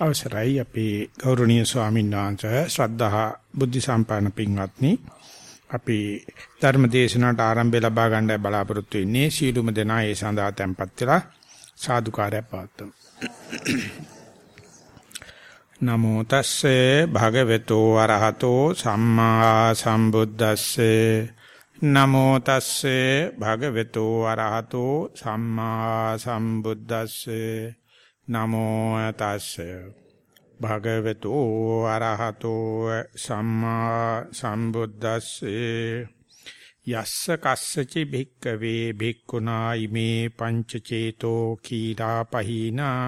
අවසරයි. අපේ ගෞරවනීය ස්වාමීන් වහන්සේ ශ්‍රද්ධා බුද්ධ සම්පන්න පින්වත්නි. අපි ධර්ම දේශනාවට ආරම්භය ලබා ගන්නයි බලාපොරොත්තු වෙන්නේ. සීලුම දෙනා ඒ සඳහා tempත් වෙලා සාදුකාරය පවත්වමු. නමෝ තස්සේ භගවතු වරහතෝ සම්මා සම්බුද්දස්සේ. නමෝ තස්සේ භගවතු වරහතෝ සම්මා සම්බුද්දස්සේ. නමෝ තස්සේ. භගවතු අරහතෝ සම්මා සම්බුද්දස්සේ. යස්ස කස්සචි භික්කවේ භික්ඛුනා ඉමේ පංච චේතෝ කීලා පහිනා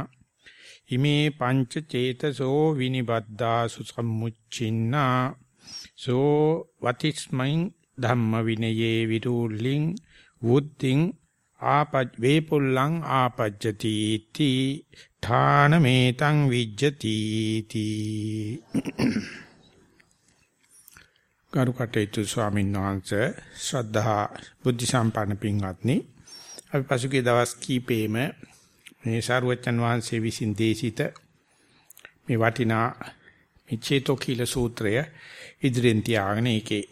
ඉමේ පංච චේතසෝ විනිබද්දා සුසම්මුච්චින්නා සෝ වතිස්මයින් ධම්ම විනයේ විරුල්ලින් වුද්ධින් ආපජ් වේපුල්ලං ආපජ්ජති තී ඨාන මේතං විජ්ජති තී කරුකටේතු ස්වාමීන් වහන්සේ ශ්‍රද්ධා බුද්ධ සම්පන්න පින්වත්නි අපි පසුගිය දවස් කීපෙම මේ සාරවත්යන් වහන්සේ විසින් දේශිත මේ වටිනා මිච්ඡේතෝ කීල සූත්‍රය ඉදිරියෙන් තියාගෙන ඒකේ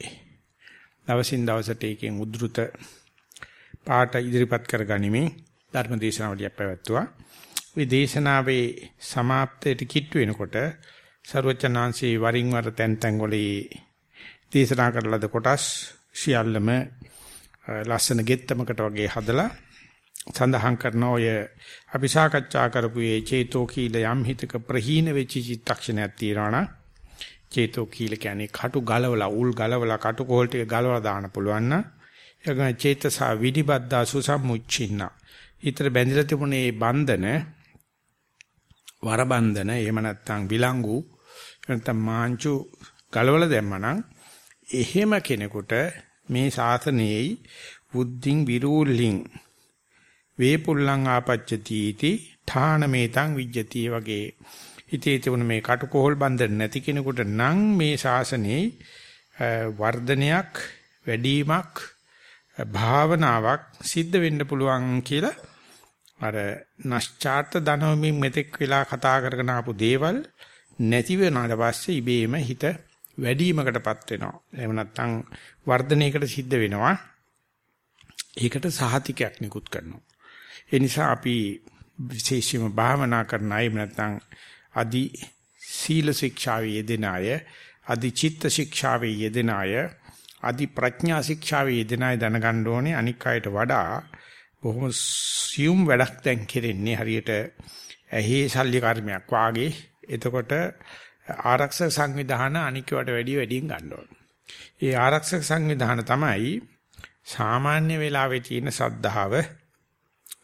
දවසින් දවසට ඒකෙන් උද්ෘත පාට ඉදිරිපත් කරගනිමින් ධර්ම දේශනාවලියක් පැවැත්තුවා. මේ දේශනාවේ સમાප්තයට කිට්ටු වෙනකොට ਸਰවචනාංශී වරින් වර තැන් තැන් වලේ දේශනා කරලද කොටස් සියල්ලම ලස්සන ගෙත්තමකට වගේ හදලා සඳහන් කරන ඔය අපි සාකච්ඡා කරපු ඒ චේතෝ කීල යම් හිතක ප්‍රහීන වෙච්ච චිත්තක්ෂණයක් තියනවා චේතෝ කීල කියන්නේ කටු ගලවලා උල් ගලවලා කටු කෝල් ටික ගලවලා දාන්න පුළුවන් නම් එගම චේතසා විනිබද්දා සුසම්මුච්චින්න. ඊතර බැඳිලා තිබුණේ බන්ධන වරබන්ධන එහෙම නැත්නම් විලංගු නැත්නම් මාංචු ගලවල දැම්මනම් එහෙම කෙනෙකුට මේ ශාසනයේ බුද්ධින් විරූල්ලින් වේපුල්ලං ආපච්චති इति ඨානමේතං විජ්ජති වගේ හිතේ තිබුණ මේ කටුකොහල් බන්ධන නැති කෙනෙකුට නම් මේ ශාසනයේ වර්ධනයක් වැඩිවීමක් භාවනාවක් සිද්ධ වෙන්න පුළුවන් කියලා අර නැස්චාර්ත ධනවමින් මෙතෙක් වෙලා කතා කරගෙන ආපු දේවල් නැති වෙනාට පස්සේ ඉබේම හිත වැඩිවීමකටපත් වෙනවා. එහෙම නැත්නම් වර්ධනයකට සිද්ධ වෙනවා. ඒකට සහතිකයක් නිකුත් කරනවා. ඒ නිසා අපි විශේෂයෙන්ම භාවනා කරන අය නැත්නම් අදි සීල ශික්ෂාවේ යෙදෙන අය, අදි චිත්ත ශික්ෂාවේ යෙදෙන අය අදි ප්‍රඥා ශික්ෂාවේ යෙදෙන අය දැනගන්න ඕනේ අනික් අයට වඩා බොහොම සියුම් වැඩක් දැන් කෙරෙන්නේ හරියට ඇහි ශල්්‍ය කර්මයක් වාගේ එතකොට ආරක්ෂක සංවිධාන අනික්වට වැඩිය වැඩියෙන් ගන්න ඕනේ. ඒ ආරක්ෂක සංවිධාන තමයි සාමාන්‍ය වෙලාවේ තියෙන සද්ධාව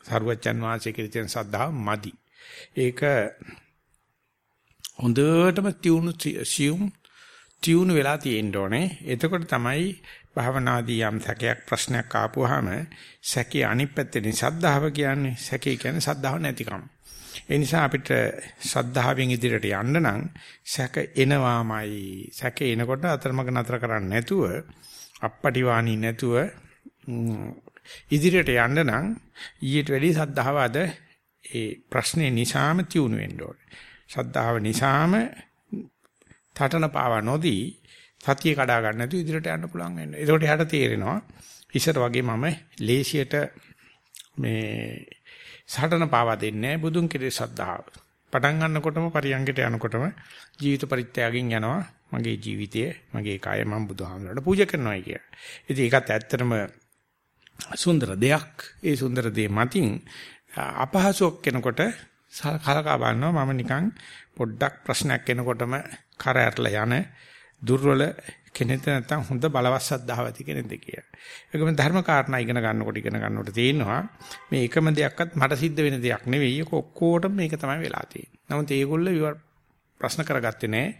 සරුවච්චන් වාසේ කියලා තියෙන සද්ධාව මදි. ඒක හොඳටම තියුණු සියුම් ටියුන් වෙලා තියෙන්න ඕනේ. එතකොට තමයි භවනාදී යම් සැකයක් ප්‍රශ්නයක් ආපුවාම සැකේ අනිත් පැත්තේ සද්ධාව කියන්නේ සැකේ කියන්නේ සද්ධාව නැතිකම. ඒ නිසා අපිට සද්ධාවෙන් ඉදිරියට යන්න නම් සැක එනවාමයි. සැක එනකොට අතරමඟ නතර කරන්නේ නැතුව අපපටිවාණී නැතුව ඉදිරියට යන්න නම් ඊට වැඩි සද්ධාව අද ඒ ප්‍රශ්නේ නිසාම තියුණු වෙන්න ඕනේ. සද්ධාව නිසාම තටන පාවා නොදී සතිය කඩා ගන්න නැතුව ඉදිරියට යන්න පුළුවන් වෙනවා. ඒකට එහාට තේරෙනවා ඉස්සර වගේ මම ලේසියට මේ සටන පාවා දෙන්නේ බුදුන් කෙරේ සද්ධාව. පටන් ගන්නකොටම පරියංගයට යනකොටම ජීවිත පරිත්‍යාගයෙන් යනවා මගේ ජීවිතය මගේ කය මම බුදුහාමරට පූජා කරනවා කිය. ඉතින් ඒකත් ඇත්තටම සුන්දර දෙයක්. ඒ සුන්දර දේ මතින් අපහසුයක් කෙනකොට කලකා බලනවා මම නිකන් පොඩ්ඩක් ප්‍රශ්නයක් එනකොටම කර ඇරලා යන දුර්වල කෙනෙක් නැත්තම් හොඳ බලවත් සද්ධාව ඇති කෙනෙක්ද කියලා. ඒකම ධර්ම කාරණා ඉගෙන ගන්නකොට ඉගෙන ගන්නකොට තේිනවා මේ එකම දෙයක්වත් මට සිද්ධ වෙන දෙයක් නෙවෙයි. ඒක ඔක්කොටම මේක තමයි වෙලා තියෙන්නේ. නමුත් ඒගොල්ලෝ ප්‍රශ්න කරගත්තේ නැහැ.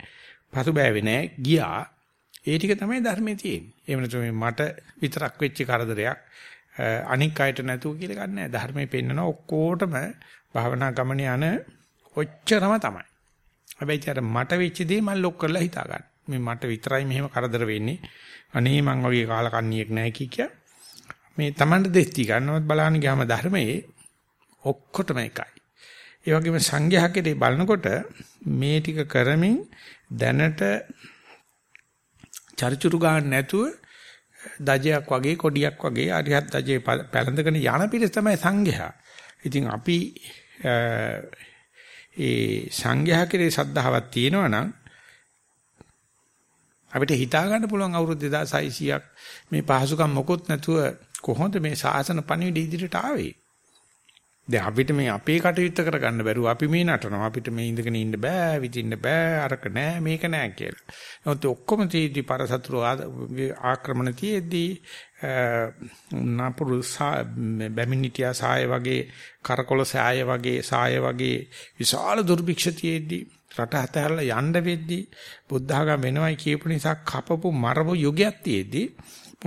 පසුබෑවේ නැහැ. ගියා. ඒ ටික තමයි ධර්මයේ තියෙන්නේ. එහෙම නැත්නම් මට විතරක් වෙච්ච කරදරයක් අනික් අයට නැතුව කියලා ගන්නෑ. ධර්මයේ පෙන්නන ඔක්කොටම භාවනා ගමනේ යන ඔච්චරම තමයි. හැබැයි අර මට වෙච්ච දේ මම ලොක් කරලා හිතා ගන්න. මේ මට විතරයි මෙහෙම කරදර වෙන්නේ. අනේ මං වගේ කාලකන්ණියෙක් නැහැ කිය මේ Tamanට දෙස්ති ගන්නවත් බලන්න ගියාම ධර්මයේ ඔක්කොටම එකයි. ඒ වගේම සංඝයා කෙරේ බලනකොට මේ ටික කරමින් දැනට චරිචුරු ගන්න නැතුව දජයක් වගේ කොඩියක් වගේ අරිහත් දජේ පැලඳගෙන යන පිරිස තමයි සංඝයා. ඉතින් අපි ඒ සංඝයා කෙරේ සද්ධාවක් තියෙනවා නම් අපිට හිතා ගන්න පුළුවන් අවුරුදු 2600ක් මේ පහසුකම් මොකොත් නැතුව කොහොමද මේ ශාසන පණිවිඩ ඉදිරියට ආවේ? දැන් අපිට මේ අපේ කටයුත්ත කරගන්න බැරුව අපි මේ නටනවා අපිට මේ ඉඳගෙන ඉන්න බෑ විදින්න බෑ අරක නෑ මේක නෑ කියලා. නමුත් ඔක්කොම තීදි පරසතුරු ආක්‍රමණ තියේදී නපුරු බැමිනිටියා සාය වගේ කරකොල සාය වගේ සාය වගේ විශාල දුර්භික්ෂ තියේදී රට හතරලා යන්න වෙද්දී බුද්ධඝම වෙනවයි කියපු නිසා කපපු මරපු යුගයක් තියේදී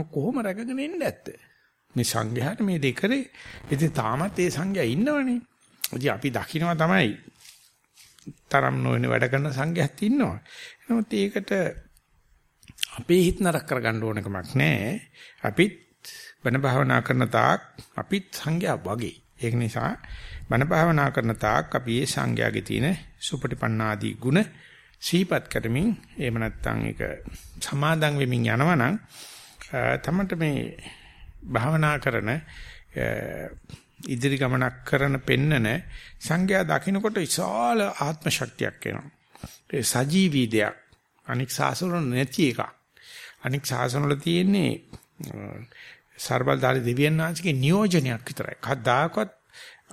කොහොම රැකගෙන ඉන්න ඇත්තේ? මේ සංඝයාට මේ දෙකරේ ඉතින් තාමත් ඒ සංඝයා ඉන්නවනේ. ඉතින් අපි දකිනවා තමයි තරම් නොවන වැඩ කරන සංඝයාත් ඉන්නවා. නමුත් ඒකට අපේ හිත නරක කරගන්න ඕනකමක් නැහැ. අපිත් බණ භාවනා කරන තාක් අපිත් සංඝයා වගේ. ඒක නිසා බණ භාවනා කරන තාක් අපි මේ සංඝයාගේ තියෙන සුපටිපන්නාදී ගුණ සීපත් කරමින් එහෙම නැත්නම් ඒක සමාදන් වෙමින් යනවනම් තමන්ට මේ භාවනා කරන ඉදිරි ගමනක් කරන පෙන්නන සංඥා දකින්නකොට විශාල ආත්ම ශක්තියක් එනවා. ඒ සජීවී දෙයක්. අනික් සාසන නැති එකක්. අනික් සාසන වල තියෙන්නේ සර්බල්දාරි දෙවියන් වහන්සේගේ නියෝජනයක් විතරයි. කවදාකවත්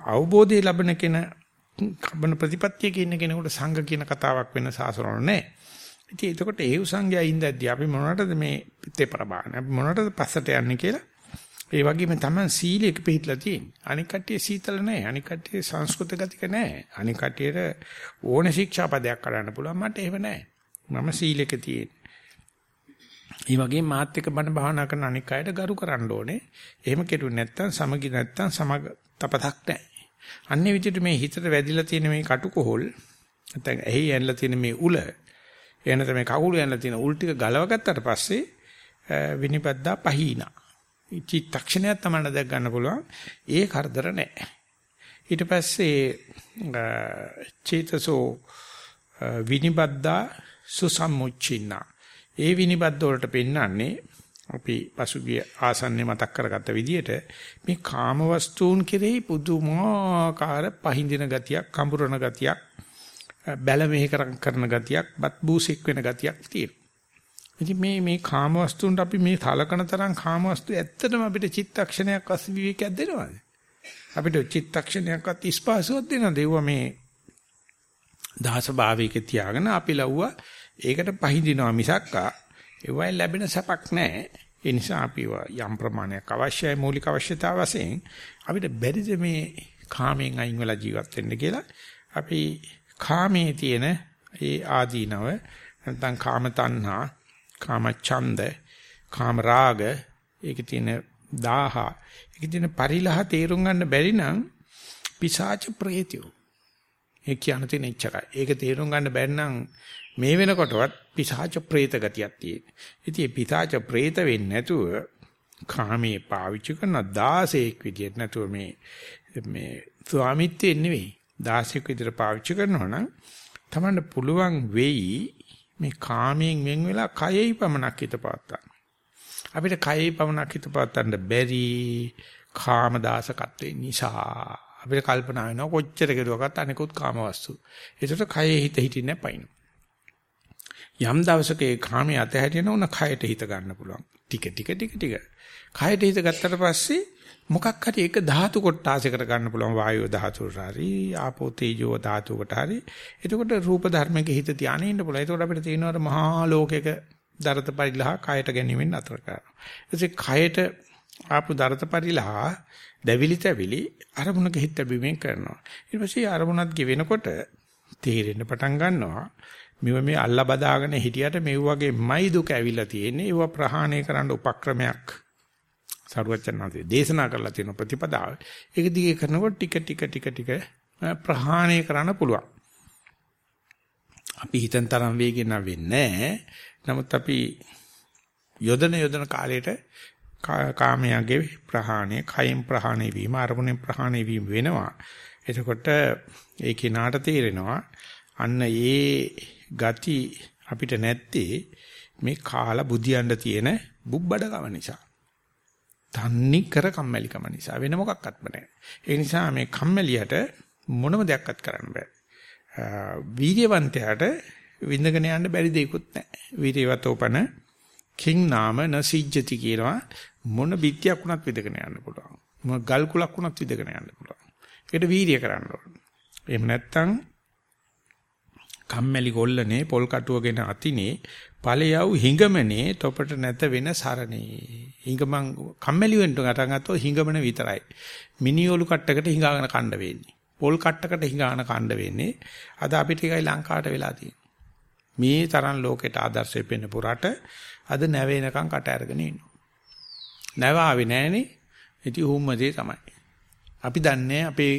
අවබෝධය ලැබෙන කෙන කබන ප්‍රතිපත්තියක ඉන්න කෙනෙකුට සංඝ කියන කතාවක් වෙන සාසන වල නැහැ. ඉතින් එතකොට ඒ උසංගය ඉඳද්දී අපි මොනවටද මේ තෙපර බාන අපි මොනවටද පස්සට යන්නේ කියලා ඒ වගේම තමයි සීලයක පිළිట్లా තියෙන්නේ. අනික කට්ටිය සීතල නැහැ. අනික කට්ටිය සංස්කෘත ගතික නැහැ. අනික කට්ටියට ඕන ශික්ෂාපදයක් කරන්න පුළුවන්. මට එහෙම නැහැ. මම සීලයක තියෙන්නේ. ඒ වගේම මාත් එක්ක බණ භාවනා කරන අනික් අයට ගරු කරන්න ඕනේ. එහෙම කෙරුවේ නැත්තම් සමගි නැත්තම් සමග තපතක් නැහැ. අන්නේ විදිහට මේ හිතට වැදිලා තියෙන මේ කටුකොහල් නැත්නම් ඇහි ඇනලා තියෙන මේ උල එනත මේ කකුල ඇනලා තියෙන උල් ටික ගලවගත්තට පස්සේ විනිපද්දා පහීනා චිත්තක්ෂණයක් තමයි දැක් ගන්න පුළුවන්. ඒ කරදර නැහැ. ඊට පස්සේ චේතසෝ විනිබද්දා සුසම්මුච්චින්න. ඒ විනිබද්ද වලට පෙන්වන්නේ අපි පසුගිය ආසන්නේ මතක් කරගත්ත විදිහට මේ කාම වස්තුන් කෙරෙහි පුදුමාකාර පහඳින ගතියක්, කඹරන ගතියක්, බැල මෙහෙ කරන ගතියක්, බත් බූසෙක් වෙන ගතියක් තියෙනවා. ඉතින් මේ මේ කාම වස්තුන්ට අපි මේ සලකන තරම් කාම වස්තු ඇත්තටම අපිට චිත්තක්ෂණයක් අස් විවේකයක් දෙනවද? අපිට චිත්තක්ෂණයක්වත් ස්පාසුවක් දෙනවද? ඒව මේ දහස භාවයක තියාගෙන අපි ලව්වා ඒකට පහඳිනවා මිසක්කා ඒවයි ලැබෙන සැපක් නැහැ. ඒ නිසා අපි යම් ප්‍රමාණයක් අවශ්‍යයි මූලික අවශ්‍යතාව වශයෙන් අපිට බැරිද මේ කාමයෙන් අයින් වෙලා ජීවත් වෙන්න කියලා අපි කාමයේ තියෙන ඒ ආදීනව නැත්නම් කාම තණ්හා කාම ඡන්ද, කාම රාග, ඒකේ තියෙන දාහ, ඒකේ තියෙන පරිලහ තේරුම් ගන්න බැරි නම් පිසාච ප්‍රේතියෝ. ඒ කියන තියෙන ඉච්චරයි. ඒක තේරුම් ගන්න බැරි නම් මේ වෙනකොටවත් පිසාච ප්‍රේත ගතියක් තියෙන. ඉතින් මේ පිසාච ප්‍රේත වෙන්නේ නැතුව කාමයේ පාවිච්චි කරන 16ක් විදියට නැතුව මේ මේ ස්වාමිත්වයෙන් නෙවෙයි 16ක් විදියට පාවිච්චි කරනවා නම් තමන්න පුළුවන් වෙයි මේ කාමයෙන් වෙන් වෙලා කයෙහි පමණක් හිත පවත්තා. අපිට කයෙහි පමණක් හිත පවත්තන්න බැරි කාම දාසකත්වේ නිසා අපිට කල්පනා වෙනවා කොච්චර කෙරුවකට අනිකුත් කාම වස්තු. ඒකට කයෙහි හිත හිටින්නේ පයින්. යම් දවසක ඒ කාමයේ අතහැරියන උන කයට හිත ගන්න පුළුවන්. ටික ටික ටික ටික. කයට හිත ගත්තට පස්සේ මොකක් හරි එක ධාතු කොටාසයකට ගන්න පුළුවන් වායෝ ධාතුවට හරි ආපෝ තේජෝ ධාතුවකට හරි. එතකොට රූප ධර්මයක හිත ධානය ඉන්න පුළුවන්. එතකොට අපිට තියෙනවා මහා ලෝකයක දරත පරිලහ කයට ගැනීමෙන් අතර කරනවා. ඊටසේ කයට ආපු දරත පරිලහ දැවිලි තැවිලි අරමුණක හිත බැබීමෙන් කරනවා. ඊට පස්සේ අරමුණත් ගෙවෙනකොට තේරෙන්න පටන් ගන්නවා. මෙව මේ අල්ලා බදාගෙන හිටියට මේ වගේමයි දුක ඇවිල්ලා තියෙන්නේ. ඒව ප්‍රහාණය කරන්න උපක්‍රමයක් සරුවචනාන්තේ දේශනා කරලා තියෙන ප්‍රතිපදාව. ඒක දිගේ කරනකොට ටික ටික ටික ටික ප්‍රහාණය කරන්න පුළුවන්. අපි හිතන තරම් වේගෙන් වෙන්නේ නමුත් අපි යොදන යොදන කාලයට කාමයාගේ ප්‍රහාණය, කයින් ප්‍රහාණය වීම, අරමුණෙන් ප්‍රහාණය වීම වෙනවා. එතකොට ඒ කිනාට තේරෙනවා අන්න ඒ ගති අපිට නැත්තේ මේ කාලා බුදියන්න තියෙන බුබ්බඩකම නිසා. තන්නි කර කම්මැලිකම නිසා වෙන මොකක්වත්ම නැහැ. ඒ නිසා මේ කම්මැලියට මොනම දෙයක්වත් කරන්න බෑ. වීර්යවන්තයාට විඳගෙන යන්න බැරි දෙයක්වත් නැහැ. වීර්යවතෝපන කිං නාම නසිජ්ජති කියනවා මොන බිත්තියක් වුණත් විදගෙන යන්න පුළුවන්. මොන ගල් කුලක් වුණත් විදගෙන යන්න පුළුවන්. ඒකට වීර්ය කරන්න ඕන. එහෙම නැත්නම් කම්මැලි ගොල්ලනේ පොල් කටුවගෙන අතිනේ ඵලයව හිඟමනේ තොපට නැත වෙන සරණේ. හිඟමන් කම්මැලි වෙන්න ගටන් ගත්තොත් හිඟමන විතරයි. මිනිඔලු කට්ටකට හිඟාගෙන කණ්ඩ වෙන්නේ. පොල් කට්ටකට හිඟාගෙන කණ්ඩ වෙන්නේ. අද අපිට එකයි ලංකාවට වෙලා තියෙන්නේ. මේ තරම් ලෝකෙට ආදර්ශය වෙන්න පුරාට අද නැවෙනකන් කට අරගෙන ඉන්නවා. නැව ආවේ නැහනේ. ඉතින් උම්මදේ තමයි. අපි දන්නේ අපේ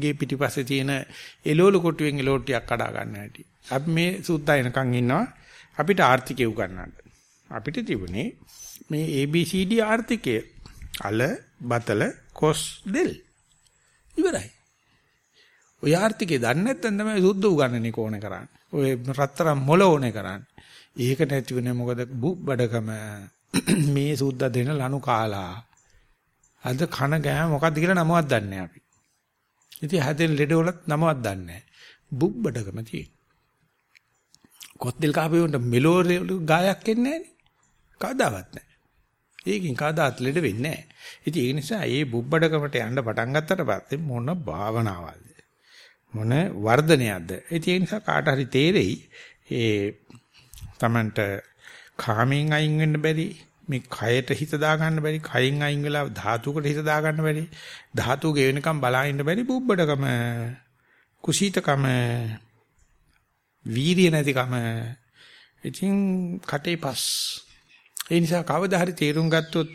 ගේ පිටිපස්සේ තියෙන එළවලු කොටුවෙන් එළවලු ටිකක් කඩා ගන්න හැටි. අපි මේ සුද්දා එනකන් ඉන්නවා අපිට ආර්ථිකය උගන්නන්න. අපිට තිබුණේ මේ ABCD ආර්ථිකය අල බතල කොස් දෙල් ඉවරයි. ඔය ආර්ථිකය දන්නේ නැත්නම් තමයි සුද්ධ උගන්නන්නේ කොහොනේ කරන්නේ. ඔය රත්තරන් මොළ ඕනේ කරන්නේ. ඒක නැති වෙන්නේ මොකද බඩකම මේ සුද්දා දෙන ලනු කාලා. අද කන ගෑ මොකද්ද කියලා නමවත් දන්නේ අපි. ඉතින් හැදෙන ලෙඩ වලත් නමවත් දන්නේ නැහැ. බුබ්බඩකම තියෙන. කොත්දෙල් කාපේවන්ට මෙලෝ ගායක් එන්නේ නැහනේ. කවදාවත් නැහැ. ඒකින් කවදාත් ලෙඩ වෙන්නේ නැහැ. ඉතින් ඒ නිසා මේ බුබ්බඩකමට යන්න පටන් ගත්තට පස්සේ මොන භාවනාවක්ද? මොන වර්ධනයක්ද? ඒ නිසා කාට හරි තේරෙයි ඒ Tamanට කාමෙන් අයින් වෙන්න බැරි මේ කයට හිත දාගන්න බැරි කයින් අයින් වෙලා ධාතුකට හිත දාගන්න බැරි ධාතු ගෙවෙනකම් බලාගෙන බැරි බුබ්බඩකම කුසීතකම වීරිය නැතිකම ඉතින් කටේ පස් ඒ නිසා කවදා හරි තේරුම් ගත්තොත්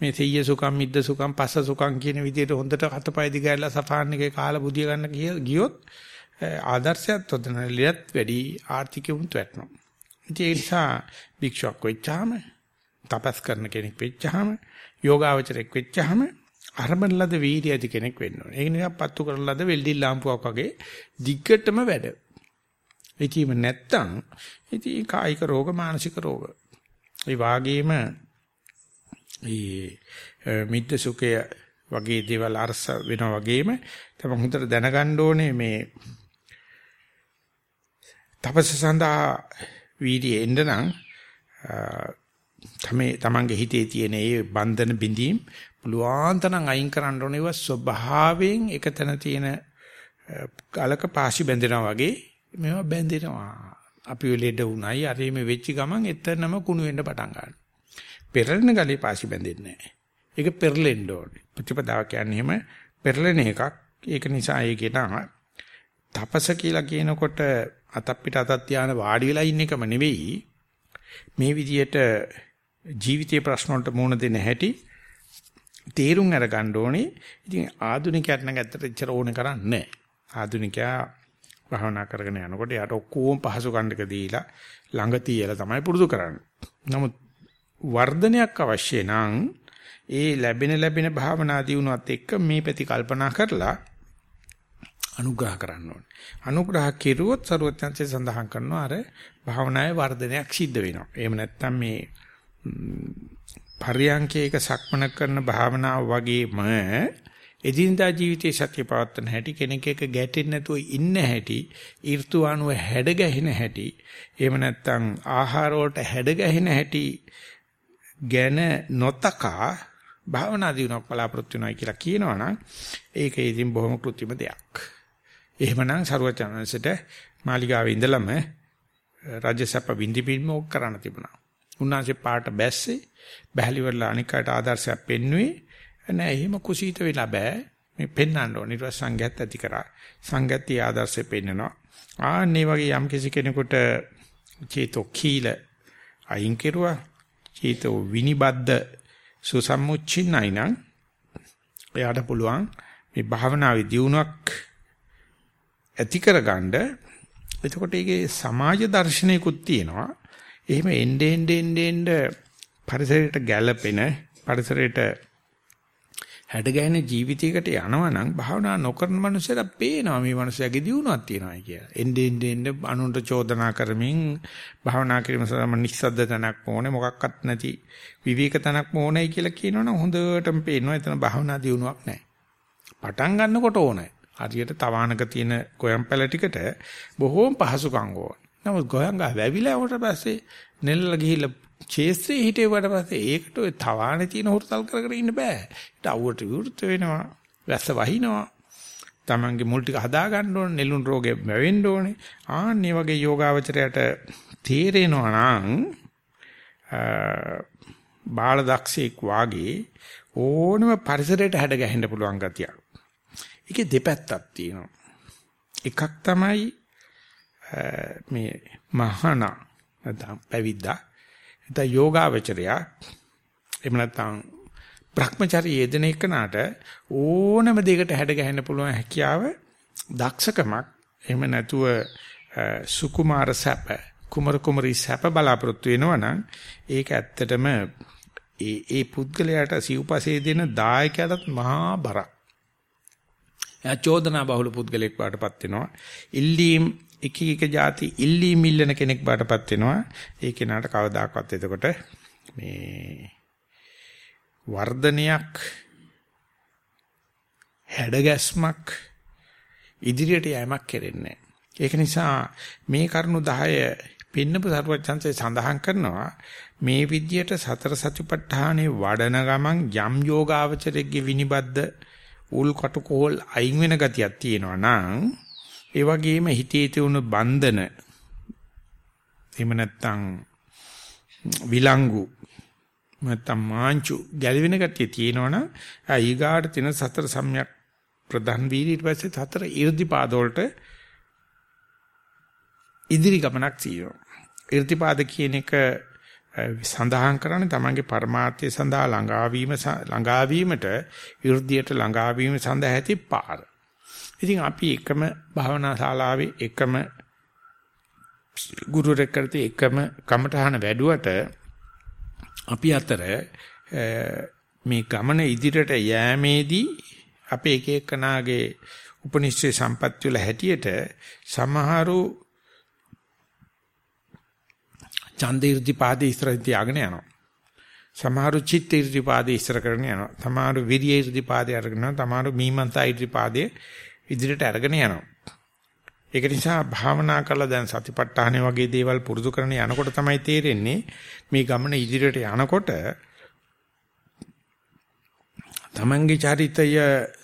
මේ තෙయ్య සුඛම් මිද්ද සුඛම් පස්ස සුඛම් කියන විදිහට හොඳට අතපය දිගහැරලා සෆාන් එකේ කාලා බුදිය ගන්න ගියොත් ආදර්ශයත් උදන ලියත් වැඩි ආර්ථිකෙමුත් වැටෙනවා. ඒ නිසා භික්ෂුවක් වෙච්චාම තපස් කරන කෙනෙක් වෙච්චාම යෝගාවචරයක් වෙච්චාම අරබන ලද වීර්ය ඇති කෙනෙක් වෙන්න ඕනේ. ඒ නිසා පත්තු කරන ලද වෙල්ඩි ලාම්පුවක් වගේ දිග්ගටම වැඩ. ඒකීම නැත්තම් ඉතින් කායික රෝග මානසික රෝග. ඒ වාගේම ඒ මිද්ද සුඛය වගේ දේවල් අරස වෙනා වගේම තමයි හොඳට දැනගන්න ඕනේ මේ තපස සඳහා වීර්යය එන්න නම් තමයි තමන්ගේ හිතේ තියෙන ඒ බන්ධන බිඳීම් පුළුවන් තරම් අයින් කරන්න ඕනේ ඒවා ස්වභාවයෙන් එකතන තියෙන කලක පාසි බැඳෙනවා වගේ මේවා බැඳෙනවා. අපි ලෙඩ වුණයි අර මේ වෙච්ච ගමන් එතනම කුණු වෙන්න පටන් ගන්නවා. පෙරලෙන ගලේ පාසි බැඳෙන්නේ නැහැ. ඒක පෙරලෙන්න ඕනේ. ප්‍රතිපදාව කියන්නේ එහෙම පෙරලෙන එකක්. ඒක නිසා ඒකේ නම් තපස කියලා කියනකොට අතක් පිට අතක් තියාන වාඩි වෙලා ඉන්න එකම නෙවෙයි. මේ විදියට ජීවිතයේ ප්‍රශ්න වලට මුහුණ දෙන්න හැටි තේරුම් අරගන්න ඕනේ. ඉතින් ආධුනිකයන්ට නම් ඇත්තට ඉච්චර ඕනේ කරන්නේ නැහැ. ආධුනිකයා භාවනා කරගෙන යනකොට යාට ඔක්කොම පහසු කණ්ඩක දීලා ළඟ තියලා තමයි පුරුදු කරන්නේ. නමුත් වර්ධනයක් අවශ්‍ය නම් ඒ ලැබෙන ලැබෙන භාවනා දියුණුවත් එක්ක මේ පැති කල්පනා කරලා අනුග්‍රහ කරන්න ඕනේ. අනුග්‍රහ කෙරුවොත් ਸਰවඥාන්සේ සඳහන් කරනවා අර භාවනාවේ වර්ධනයක් සිද්ධ වෙනවා. එහෙම නැත්නම් මේ පරියංකයක සක්මන කරන භාවනාව වගේම එදිනදා ජීවිතයේ සත්‍ය පවත්තන හැටි කෙනෙක් එක ගැටෙන්නේ නැතුව ඉන්න හැටි ඍතු අණුව හැඩ ගැහෙන හැටි එහෙම නැත්නම් ආහාර වලට හැඩ ගැහෙන හැටි ගැන නොතකා භාවනා දිනුවක් බලාපොරොත්තු වෙනවා කියලා කියනවනම් ඒක ඉතින් බොහොම කෘත්‍රිම දෙයක්. එහෙමනම් ਸਰවචනන්සට මාලිගාවේ ඉඳලම රාජ්‍යසප්ප විඳිපින්ම ඕක කරන්න තිබුණා. උන්වහන්සේ පාට බැස්සේ බැහැලිවල අනිකට ආදර්ශයක් පෙන්වුවේ නෑ එහෙම කුසීත වෙලා බෑ. මේ පෙන්වන්න ඕනේ ඊට සංඝයත් ඇති කරා. සංඝයත්ී ආදර්ශය පෙන්වනවා ආන්නේ වගේ යම් කිසි කෙනෙකුට චේතෝ කීල අයින් කෙරුවා. චේතෝ විනිබද්ද සුසම්මුච්චින්නයි නම් එයාට පුළුවන් මේ භාවනාවේ දියුණුවක් ඇති කරගන්න. එතකොට ඒකේ සමාජ දර්ශනයකුත් තියෙනවා. එහෙම එnde ende ende ende පරිසරයට ගැළපෙන පරිසරයට හැඩගැහෙන ජීවිතයකට යනවා නම් භාවනා නොකරන මනුස්සයලා පේනවා මේ මනුස්සයාගේ දියුණුවක් තියෙනවා කියලා. එnde ende ende අනුන්ට චෝදනා කරමින් භාවනා කිරීම සඳහා නිස්සද්ද තනක් ඕනේ මොකක්වත් නැති විවේක තනක් ඕනේ කියලා කියනවනම් හොඳටම පේනවා එතන භාවනා දියුණුවක් නැහැ. පටන් ගන්නකොට ඕනේ. හරියට තවානක තියෙන ගොයම් පැල ටිකට බොහෝම පහසුකම් ඕන. නමුත් ගොයම් ගහ වැවිලා උට පස්සේ නෙල්ල ගිහිල්ලා ක්ෂේත්‍රයේ හිටේවට පස්සේ ඒකට ඔය තවානේ තියෙන හොරතල් කර කර ඉන්න බෑ. ඒට අවුවට විවෘත වෙනවා. වැස්ස වහිනවා. Tamange මුල් ටික හදා ගන්න ඕනේ. නෙළුම් රෝගේ වැවෙන්න ඕනේ. ආන්නේ වගේ යෝගාවචරයට තේරෙනවා නම් බාල දක්ෂෙක් වාගේ ඕනම පරිසරයට හැඩ ගැහෙන්න පුළුවන් ගතියක්. ඒකේ දෙපැත්තක් තියෙනවා. එකක් තමයි මේ මහාන නැත්නම් පැවිද්දා නැත්නම් යෝගාවචරයා එහෙම නැත්නම් Brahmacharya යෙදෙන එකනට ඕනම දෙයකට හැඩ ගැහෙන්න පුළුවන් හැකියාව දක්ෂකමක් එහෙම නැතුව සුකුමාර සැප කුමර කුමරි සැප බලාපොරොත්තු වෙනවනම් ඒක ඇත්තටම ඒ ඒ පුද්ගලයාට සිව්පසේ දෙන දායකයටත් මහා බරක්. එයා චෝදනා බහුල පුද්ගලෙක් වාටපත් වෙනවා. ඉල්ලීම් එක එක જાති ඉල්ලීම් ඉල්ලන කෙනෙක් වාටපත් වෙනවා. ඒ කෙනාට කවදාකවත් එතකොට මේ වර්ධනයක් හැඩගැස්මක් ඉදිරියට යෑමක් කෙරෙන්නේ ඒක නිසා මේ කරුණු 10 පින්නපු සරුවචන්සේ සඳහන් කරනවා මේ විද්‍යයට සතර සතිපට්ඨානේ වඩන ගමන් යම් යෝගාවචරයේ විනිබද්ද උල් කටුකෝල් අයින් වෙන ගතියක් තියෙනවා නම් ඒ වගේම හිතේ තියුණු බන්ධන එහෙම නැත්නම් විලංගු නැත්නම් මාංචු ගැලවෙන ගතිය තියෙනවනම් ඊගාට තින සතර සම්‍යක් ප්‍රධාන වීර්ය ඊට පස්සේ සතර 이르දිපාද වලට ඉදිරි ගමනක් තියෙනවා. 이르දිපාද කියන එක සඳහන් කරන්නේ තමන්ගේ පරමාර්ථය සඳහා ළඟාවීම ළඟාවීමට 이르දියට ළඟාවීම සඳහා ඇති පාර. ඉතින් අපි එකම භාවනා ශාලාවේ එකම ගුරු රෙකර්ති එකම කමඨහන වැඩුවට අපි අතර මේ ගමන ඉදිරියට යෑමේදී අපේ එක එකනාගේ උපනිශ්චය සම්පත්‍ය වල හැටියට සමහරු ඡන්ද irdipaade ඉස්සරහින් තියාගෙන යනවා. සමහරු චිත්ත irdipaade ඉස්සර කරගෙන යනවා. සමහරු විරිය irdipaade අරගෙන යනවා. සමහරු මීමන්තා irdipaade ඉදිරියට අරගෙන යනවා. ඒක නිසා භාවනා කරලා දැන් සතිපට්ඨාන වගේ දේවල් පුරුදු කරන යනකොට තමයි තේරෙන්නේ මේ ගමන ඉදිරියට යනකොට තමන්ගේ චරිතය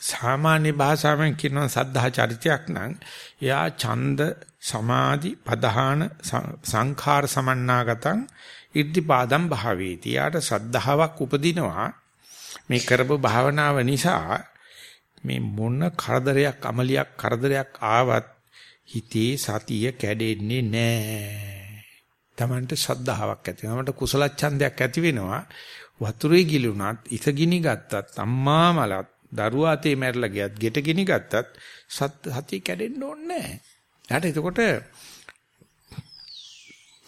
සාමාන්‍ය භාෂාවෙන් කියනවා සද්ධා චරිතයක් නම් එයා ඡන්ද සමාධි පදහාන සංඛාර සමන්නාගතං ඉර්ධිපාදම් භාවේති. යාට සද්ධාාවක් උපදිනවා මේ කරපු භාවනාව නිසා මේ මොන කරදරයක් අමලියක් කරදරයක් ආවත් හිතේ සතිය කැඩෙන්නේ නැහැ. Tamanට ශ්‍රද්ධාවක් ඇති වෙනවා. Tamanට කුසල ඡන්දයක් ඇති වෙනවා. වතුරේ ගිලුණත් ඉස ගිනි ගත්තත් අම්මා මලත් දරුවා තේ මැරලා ගියත් ගෙට ගිනි ගත්තත් සතිය කැඩෙන්න ඕනේ නැහැ. එයාට එතකොට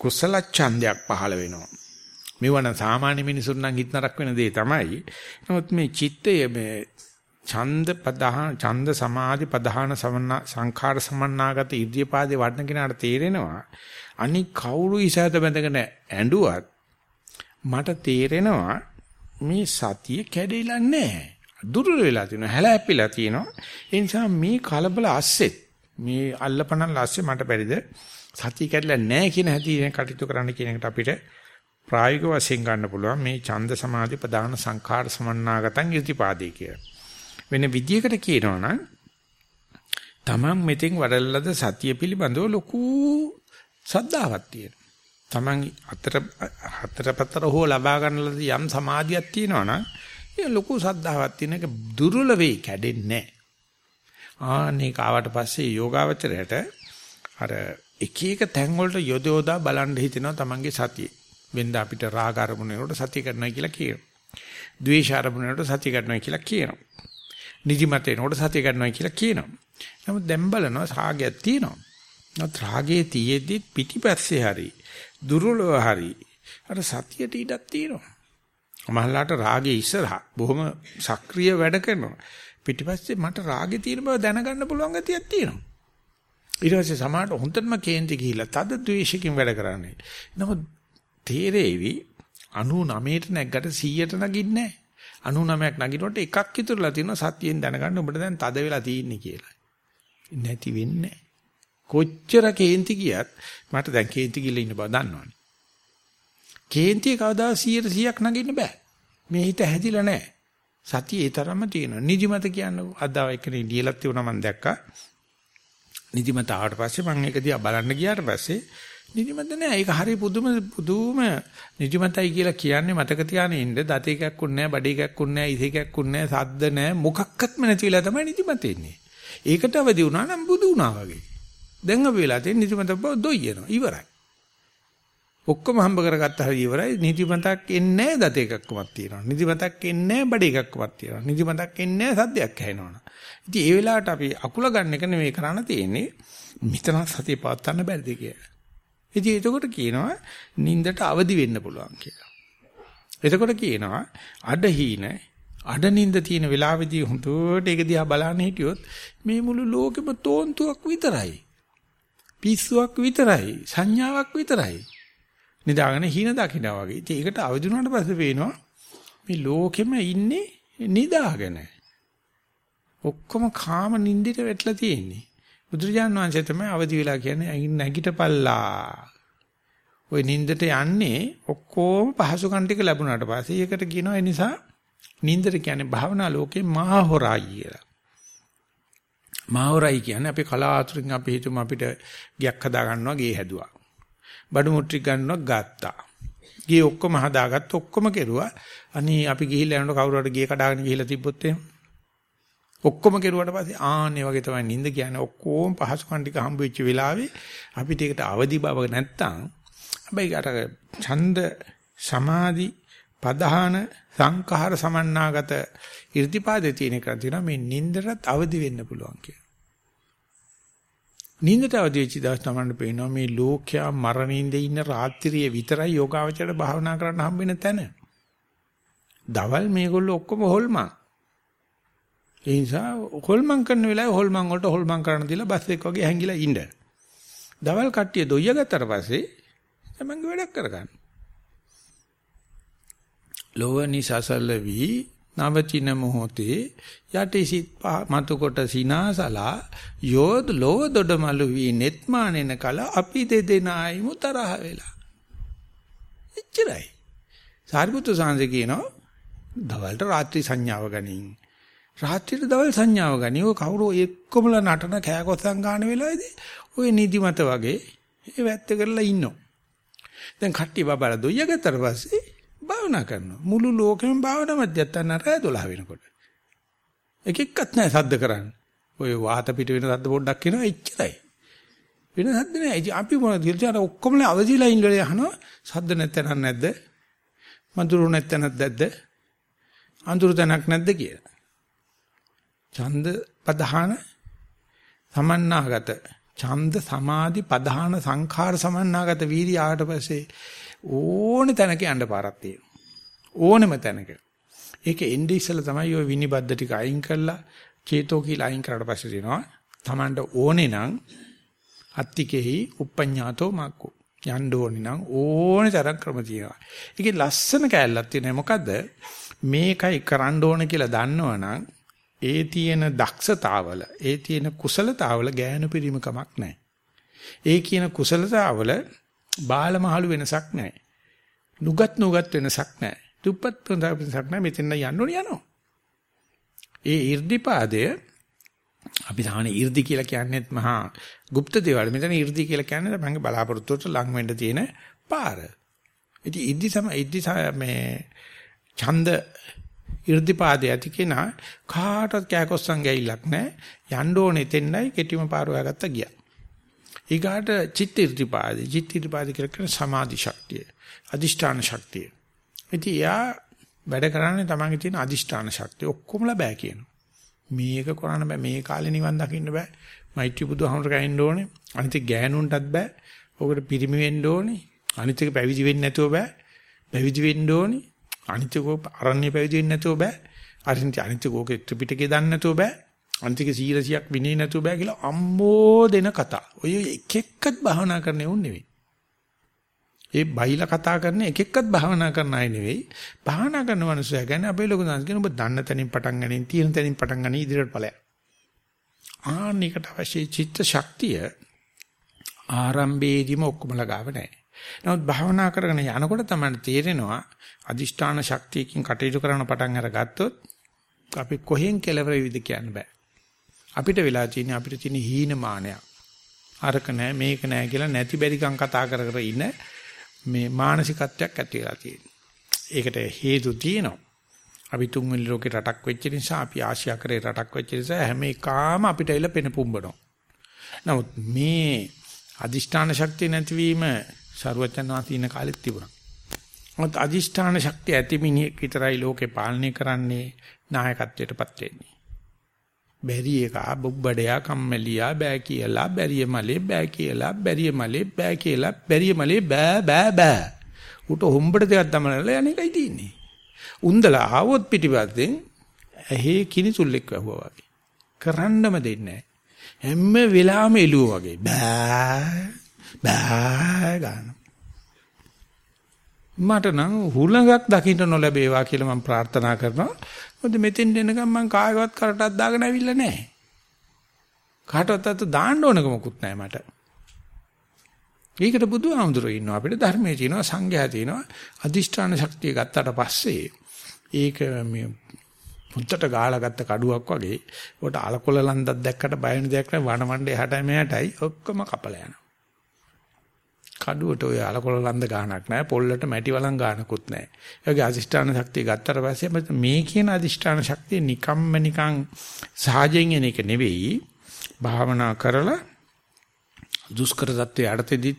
කුසල ඡන්දයක් පහළ වෙනවා. මේවන සාමාන්‍ය මිනිසුන් නම් හිත නරක වෙන දේ තමයි. නමුත් මේ චිත්තය මේ ඡන්ද පදහා ඡන්ද සමාධි පදහාන සංඛාර සමන්නාගත ඉර්ධිපාදේ වඩන කෙනාට තේරෙනවා. අනික කවුරු ඉසాత බැඳගෙන ඇඬුවත් මට තේරෙනවා මේ සතිය කැඩෙලා නැහැ. දුර්වල වෙලා තියෙනවා හැලැප්පිලා තියෙනවා. ඒ නිසා මේ කලබල ඇස්සෙත් මේ අල්ලපනන් ලස්සේ මට බැරිද සතිය කැඩලා නැහැ කියන හැටි කටයුතු කරන්න කියන එකට අපිට ප්‍රායෝගික වශයෙන් ගන්න පුළුවන් මේ ඡන්ද සමාධි ප්‍රදාන සංඛාර සමන්නාගතං යතිපාදී කිය. වෙන විදියකට කියනවා නම් තමන් මෙතෙන් වඩලලද සතිය පිළිබඳව ලොකු සද්ධාවක් තියෙනවා. තමන් අතර හතර පතර හෝ ලබා ගන්නලද යම් සමාධියක් තියෙනවා නම් ඒ ලොකු සද්ධාවක් තියෙන එක දුර්වල වෙයි කැඩෙන්නේ නැහැ. ආනේ කාවට පස්සේ යෝගාවචරයට අර එක එක තැන් වලට යොදෝදා බලන් හිතෙනවා තමන්ගේ සතිය. වෙන්ද අපිට රාග අරමුණේකට සතිය කරනවා කියලා කියනවා. ද්වේෂ අරමුණේකට සතිය කරනවා කියලා කියනවා. නිදිමතේනකොට සතිය කරනවා කියලා කියනවා. නමුත් දැන් බලනවා රාගයක් තියෙනවා. නමුත් රාගයේ තියෙද්දි පිටිපස්සේ හරි දුර්වලව හරි අර සතියට ඉඩක් තියෙනවා. මහල්ලාට රාගේ ඉස්සරහා බොහොම සක්‍රීය වැඩ කරනවා. පිටිපස්සේ මට රාගේ තියෙන බව දැනගන්න පුළුවන් ගතියක් තියෙනවා. ඊට පස්සේ සමහරට හොඳටම කේන්ති ගිහිලා තද ද්වේෂකින් වැඩ කරන්නේ. නමුත් තේරෙවි 99ට නැග්ගට 100ට නගින්නේ නැහැ. 99ක් නගිනකොට එකක් ඉතුරුලා තියෙනවා සතියෙන් දැනගන්න ඔබට දැන් තද වෙලා තියෙන්නේ කියලා. නැති වෙන්නේ කොච්චර කේන්ති ගියත් මට දැන් කේන්ති ගිහලා ඉන්න බව දන්නවනේ. කේන්තිය කවදා 100ක් නගින්න බෑ. මේ හිත හැදිලා නැහැ. සතිය ඒ තරම්ම තියෙනවා. නිදිමත කියන්නේ අදාව එකනේ ලියලක් තියුණා මම දැක්කා. නිදිමත ආවට පස්සේ මම ඒක දිහා බලන්න ගියාට පස්සේ නිදිමත නෑ. ඒක හරි පුදුම පුදුම නිදිමතයි කියලා කියන්නේ මතක තියාගෙන ඉන්න දත එකක් උන්නේ නෑ, බඩ එකක් උන්නේ නෑ, ඉස එකක් උන්නේ නෑ, සද්ද නෑ, මොකක්වත්ම නැති වෙලා තමයි නිදිමත එන්නේ. ඒකට අවදි වුණා නම් බුදු වුණා වගේ. දැන් අපි වෙලා තියෙන නිදිමත බව දොයියනවා. ඉවරයි. ඔක්කොම හම්බ කරගත්ත හැටි ඉවරයි. නිදිමතක් එන්නේ නැහැ දත එකක්වත් තියෙනවා. නිදිමතක් එන්නේ නැහැ බඩ එකක්වත් තියෙනවා. නිදිමතක් එන්නේ නැහැ සද්දයක් ඇහෙනවනේ. ඉතින් ඒ වෙලාවට අපි අකුල ගන්න එක නෙමෙයි කරන්න තියෙන්නේ. මිතන සතිය පවත්වන්න බැරිද කියලා. ඉතින් එතකොට කියනවා නින්දට අවදි වෙන්න පුළුවන් කියලා. එතකොට කියනවා අඩහීන අඩ නින්ද තියෙන වෙලාවෙදී හුදුට ඒක දිහා බලන්න හිටියොත් මේ මුළු ලෝකෙම තෝන්තුවක් විතරයි. පිස්සුවක් විතරයි. සංඥාවක් විතරයි. නිදාගෙන හීන දකිනා වගේ. ඉතින් ඒකට අවදි වුණාට පස්සේ පේනවා මේ ලෝකෙම ඉන්නේ නිදාගෙන. ඔක්කොම කාම නින්දට වැටලා තියෙන්නේ. බුදුරජාණන් වහන්සේ තමයි අවදි වෙලා කියන්නේ නැගිටපල්ලා. ওই නින්දට යන්නේ ඔක්කොම පහසුකම් ටික ලැබුණාට පස්සේ ඒකට කියනවා ඒ නිසා නින්දට කියන්නේ භාවනා ලෝකේ මාහොරයි කියලා. මාහොරයි කියන්නේ අපි කලාතුරකින් අපි හිතමු අපිට ගයක් හදා ගන්නවා ගේ හැදුවා. බඩු මුට්ටි ගන්නවා ගත්තා. ගේ ඔක්කොම හදාගත්ත ඔක්කොම කෙරුවා. අනේ අපි ගිහිල්ලා යනකොට කවුරු හරි ගේ කඩාගෙන ගිහිල්ලා තිබ්බොත් එහෙම. ඔක්කොම කෙරුවට පස්සේ ආන්නේ වගේ තමයි නිින්ද කියන්නේ ඔක්කොම පහසුකම් ටික හම්බ වෙච්ච වෙලාවේ අපිට ඒකට අවදි බව නැත්තම් හැබැයි අර ඡන්ද සමාධි පදහාන සංඛාර සමන්නාගත irdipaade තියෙන එක තියෙනවා මේ නිින්දටත් අවදි වෙන්න පුළුවන් කියලා. නිින්දට අවදි වෙච්ච දවස් තමයි පේනවා මේ ලෝකයා මරණින්ද ඉන්න රාත්‍රියේ විතරයි යෝගාවචරයට භාවනා කරන්න හම්බ වෙන තැන. දවල් මේගොල්ලෝ ඔක්කොම හොල්මන්. ඒ නිසා හොල්මන් කරන වෙලාවේ හොල්මන් වලට හොල්මන් කරන්න දීලා බස් එක වගේ හැංගිලා ඉන්න. දවල් කට්ටිය දොయ్య ගත්තට පස්සේ තමන්ගේ වැඩක් කරගන්න. ලෝවනි සසල වී නවතින මොහොතේ යටිසිත මතු කොට සිනාසලා යෝධ ලෝව දොඩමලු වී netමානෙන කල අපි දෙදෙනායිමු තරහ වෙලා. එච්චරයි. සාරිපුත්‍ර සාංශ කියනවා දවල්ට රාත්‍රී සංඥාව ගනින්. රාත්‍රියට දවල් සංඥාව ගනින්. ඔය කවුරු එක්කමලා නටන කෑකොස්සන් ගන්න වෙලාවේදී ඔය නිදිමත වගේ ඒ වැත්ත කරලා ඉන්නවා. දැන් කට්ටිය බබලා දොయ్య ගත්තට පස්සේ භාවනා කරනවා. මුළු ලෝකෙම භාවනා මැදයන් රෑ 12 වෙනකොට. එක එක්කත් නැහැ සද්ද කරන්න. ඔය වාත පිට වෙන සද්ද පොඩ්ඩක් එනවා එච්චරයි. වෙන සද්ද නැහැ. අපි මොනවද කියලා ඔක්කොම අවදිලා ඉන්න වෙලේ අහනවා සද්ද නැත්තනක් නැද්ද? මඳුරු නැත්තනක් නැද්ද? අඳුරු තැනක් නැද්ද කියලා. ඡන්ද පදහාන සමන්නාගත ඡන්ද සමාධි පදහාන සංඛාර සමන්නාගත වීර්ය ආවට පස්සේ ඕනේ තැනක යන්න පාරක් තියෙනවා. ඕනෙම තැනක. ඒක එnde ඉස්සලා තමයි ওই විනිබද්ද ටික අයින් කරලා චේතෝ කියලා අයින් කරලා පස්සේ දෙනවා. Tamanට ඕනේ නම් අත්තිකෙහි uppඤ්ඤාතෝ මක්කෝ. යන්න ඕනේ නම් ඕනේ තරම් ක්‍රම තියෙනවා. ඒකේ ලස්සන කෑල්ලක් තියෙනවා. මොකද මේකයි කරන්න ඕනේ කියලා දන්නවනම් ඒ තියෙන දක්ෂතාවල ඒ තියෙන කුසලතාවල ගෑනු පිරිමකමක් නැහැ. ඒ කියන කුසලතාවල බාල මහලු වෙනසක් නැහැ. නුගත් නුගත් වෙනසක් නැහැ. දුප්පත් වෙනසක් නැහැ. මෙතන යන්න ඕනේ යනවා. ඒ 이르දිපාදය අපි තාම 이르දි කියලා කියන්නේත් මහා গুপ্ত දේවල්. මෙතන 이르දි කියලා කියන්නේ තමංගේ බලාපොරොත්තුවට ලඟ වෙන්න තියෙන පාර. ඉතින් ඉද්දි සම ඉද්දි මේ ඡන්ද 이르දිපාදේ ඇති කෙනා කාටවත් කෑකොස්සන් ගෑයිලක් නැහැ. යන්න ඕනේ තෙන්නයි කෙටිම පාර හොයාගත්ත ගියා. ඊගාට චිත්ත irdipaadi චිත්ත irdipaadi කියලා කියන සමාධි ශක්තිය අදිෂ්ඨාන ශක්තිය. ඉතින් යා වැඩ කරන්නේ තමන්ගේ තියෙන අදිෂ්ඨාන ශක්තිය. ඔක්කොමලා බෑ කියනවා. මේක කරන්න බෑ. මේ කාලේ නිවන් දකින්න බෑ. මෛත්‍රී බුදුහමර ගයින්න ඕනේ. අනිත් ගෑනුන්ටත් බෑ. ඔකට පිරිමි වෙන්න ඕනේ. අනිත් එක පැවිදි වෙන්න නැතුව බෑ. පැවිදි වෙන්න ඕනේ. අනිත්‍යකෝ අරණ්‍ය පැවිදි වෙන්නේ නැතුව බෑ. අනිත්‍ය අනිත්‍යකෝ ත්‍රිපිටකේ දන්නේ නැතුව බෑ. අන්තික 100ක් විනේ නැතුව බෑ කියලා අම්මෝ දෙන කතා. ඔය එක එක්කත් භාවනා කරන්නේ උන් නෙවෙයි. ඒ බයිලා කතා කරන එක එක්කත් භාවනා කරන අය නෙවෙයි. භාවනා කරන මනුස්සයා ගැන අපේ ලොකු දන්ස් කියන ඔබ දන්න තැනින් පටන් ගනින් තියෙන තැනින් පටන් ගනි ඉදිරියට ඵලයක්. ආනිකට අවශ්‍ය චිත්ත ශක්තිය ආරම්භයේදීම ඔක්කොම ලගාව නැහැ. නමුත් භාවනා කරගෙන යනකොට තමයි තේරෙනවා අදිෂ්ඨාන ශක්තියකින් කටයුතු කරන පටන් අරගත්තොත් අපි කොහෙන් කෙලවර විද කියන්න බෑ. අපිට වෙලා තියෙන්නේ අපිට තියෙන හීනමානයක්. අරක නෑ මේක නෑ කියලා නැති බැරිකම් කතා කර කර ඉන්න මේ මානසිකත්වයක් ඇති වෙලා තියෙනවා. ඒකට හේතු තියෙනවා. අපි තුන්වෙනි ලෝකේ රටක් වෙච්ච නිසා අපි ආසියා කරේ රටක් වෙච්ච නිසා හැම එකාම අපිට එල පෙන පුම්බනවා. නමුත් මේ අදිෂ්ඨාන ශක්තිය නැතිවීම ਸਰුවචන් වාසී ඉන්න කාලෙත් තිබුණා. මොකද අදිෂ්ඨාන ශක්තිය ඇති මිනිහෙක් විතරයි ලෝකේ පාලනය කරන්නේ නායකත්වයටපත් වෙන්නේ. බැරි එක බුබ්බඩයා කම්මැලියා බෑ කියලා බැරිය මලේ බෑ කියලා බැරිය මලේ බෑ කියලා බැරිය මලේ බෑ බෑ බෑ. උට හොම්බට දෙයක් දමනලා යන්නේකයි තියෙන්නේ. උන්දලා ආවොත් පිටිපස්සෙන් ඇහි කිනිසුල්ලෙක් වැහුවා වගේ. කරන්නම දෙන්නේ හැම වෙලාවෙම එළුව වගේ. බෑ බෑ ගන්න. මට නම් හුලඟක් දකින්න නොලැබේවා කියලා මම ප්‍රාර්ථනා කරනවා මොකද මෙතෙන් එනකම් මම කායවත් කරටක් දාගෙන ඇවිල්ලා නැහැ. කාටවත් අත දාන්න ඕනකමකුත් නැහැ මට. ඒකට බුදුහාමුදුරුවෝ ඉන්නවා අපිට ධර්මයේ තියෙනවා සංඝයා තියෙනවා අදිෂ්ඨාන ශක්තිය ගත්තට පස්සේ ඒක මේ පුත්තට ගාලා ගත්ත කඩුවක් වගේ උකට අලකොල ලන්දක් දැක්කට බය වෙන දෙයක් නෑ වනමණ්ඩේ එහාටයි මෙහාටයි ඔක්කොම කපලා යනවා. කඩුවට ඔය අලකොල ලන්ද ගානක් නැහැ. පොල්ලට මැටි වලන් ගානකුත් නැහැ. ඒ වගේ අදිෂ්ඨාන ශක්තිය ගත්තට පස්සේ මේ කියන අදිෂ්ඨාන ශක්තිය නිකම්ම නිකං සහජයෙන් එන එක නෙවෙයි. භාවනා කරලා දුෂ්කර தත්ත්වයට යටතේදී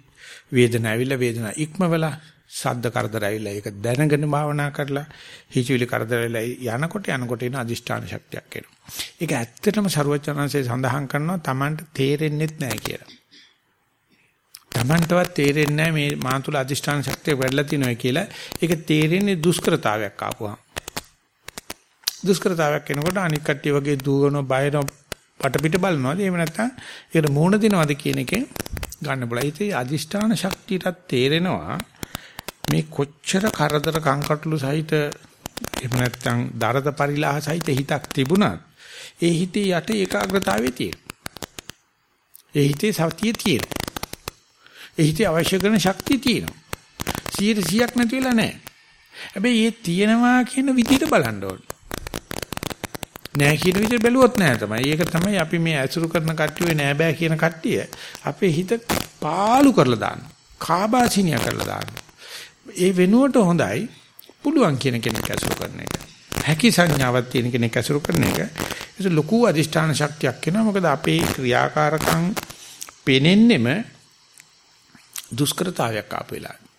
වේදන ඇවිල්ලා වේදන ඉක්මවලා සද්ද කරදර ඇවිල්ලා ඒක දැනගෙන භාවනා කරලා හිචිවිලි කරදර ඇවිල්ලා යනකොට යනකොට එන අදිෂ්ඨාන ශක්තියක් එනවා. ඒක ඇත්තටම ਸਰුවචනංශය සඳහන් කරනවා Tamanට තේරෙන්නෙත් නැහැ කියලා. Tamanටවත් තේරෙන්නේ නැහැ මේ මා තුල අදිෂ්ඨාන ශක්තිය වැඩිලා තියෙනවා කියලා. ඒක තේරෙන්නේ දුෂ්කරතාවයක් ආපුවා. දුෂ්කරතාවයක් එනකොට අනික් කට්ටිය වගේ දුවන බයන පටපිට බලනවාද එහෙම නැත්නම් ඒකට මූණ දෙනවද කියන එකෙන් ගන්න බලා. ඉතින් අදිෂ්ඨාන ශක්තියටත් තේරෙනවා මේ කොච්චර කරදර කංකටොළු සහිත එහෙම නැත්නම් දරද පරිලාහ සහිත හිතක් තිබුණත් ඒ හිතේ යට ඒකාග්‍රතාවය තියෙනවා. ඒ හිතේ සතිය තියෙනවා. ඒ හිතේ අවශ්‍ය කරන ශක්තිය තියෙනවා. 100ක් නැති වෙලා නැහැ. හැබැයි ඒ තියෙනවා කියන විදිහට බලන්න ඕනේ. නෑ කියන විදිහට බැලුවොත් නෑ තමයි. ඒක තමයි අපි මේ ඇසුරු කරන කට්ටිය නෑ බෑ කියන කට්ටිය අපේ හිත පාලු කරලා දානවා. කාබාසිනිය කරලා දානවා. ඒ වෙනුවට හොඳයි පුළුවන් කියන කෙනෙක් ඇසුරු කරන එක. හැකි සංඥාවක් තියෙන කෙනෙක් ඇසුරු කරන එක. ඒක ලොකු අදිෂ්ඨාන ශක්තියක් වෙනවා. මොකද අපේ ක්‍රියාකාරකම් පෙනෙන්නෙම දුෂ්කරතාවයක් ආපු වෙලාවට.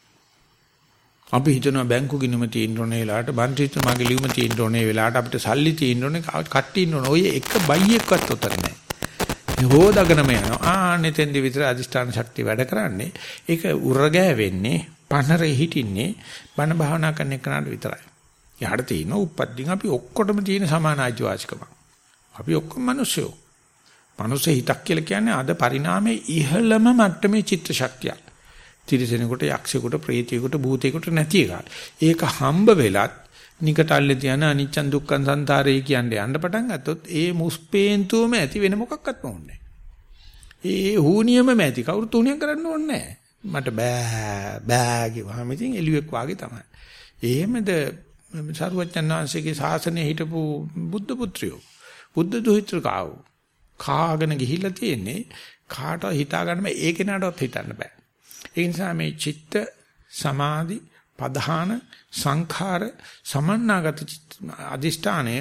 අපි හිතනවා බැංකු ගිණුම තියෙන්න ඕනේ වෙලාවට බන්ත්‍රීතු මගේ ලියුම තියෙන්න ඕනේ වෙලාවට අපිට සල්ලි තියෙන්න ඕනේ කට්ටි ඉන්න ඕනේ. ඔය එක බයියෙක්වත් උතර නැහැ. මේ හොදාගෙනම යනවා. ආනෙතෙන්දි විතර අදිෂ්ඨාන ශක්තිය වැඩ කරන්නේ. ඒක උරගෑ වෙන්නේ, පනරේ හිටින්නේ බණ භාවනා කරන එකනට විතරයි. යහට තියෙන උප්පත්තින් අපි ඔක්කොටම තියෙන සමාන ආජීවාසිකම. අපි ඔක්කොම මිනිස්සුયો. මනුස්ස හිතක් කියලා කියන්නේ අද පරිණාමයේ ඉහළම මට්ටමේ චිත්ත ශක්තියක්. තිරිසනෙකුට යක්ෂයෙකුට ප්‍රේතයෙකුට භූතයෙකුට නැති එකක්. ඒක හම්බ වෙලත් නිකටල්ලේ තියන අනිච්චන් දුක්ඛන් සංතාරේ කියන්නේ යන්න පටන් ගත්තොත් ඒ මුස්පේන්තුවම ඇති වෙන මොකක්වත් ඕනේ ඒ හුනියමම ඇති කවුරු තුනියක් කරන්න ඕනේ මට බෑ බෑ කිව්වම ඉතින් එළුවෙක් වාගේ තමයි. එහෙමද සරුවච්චන් වහන්සේගේ ශාසනය හිටපු බුද්ධ පුත්‍රයෝ බුද්ධ දුහිතෘකාවෝ කාගෙන ගිහිල්ලා තියෙන්නේ කාට හිතා ගන්න බෑ ඒ කෙනාටවත් හිතන්න බෑ. ඒ නිසා මේ චිත්ත සමාධි පධාන සංඛාර සමන්නාගත අදිෂ්ඨානය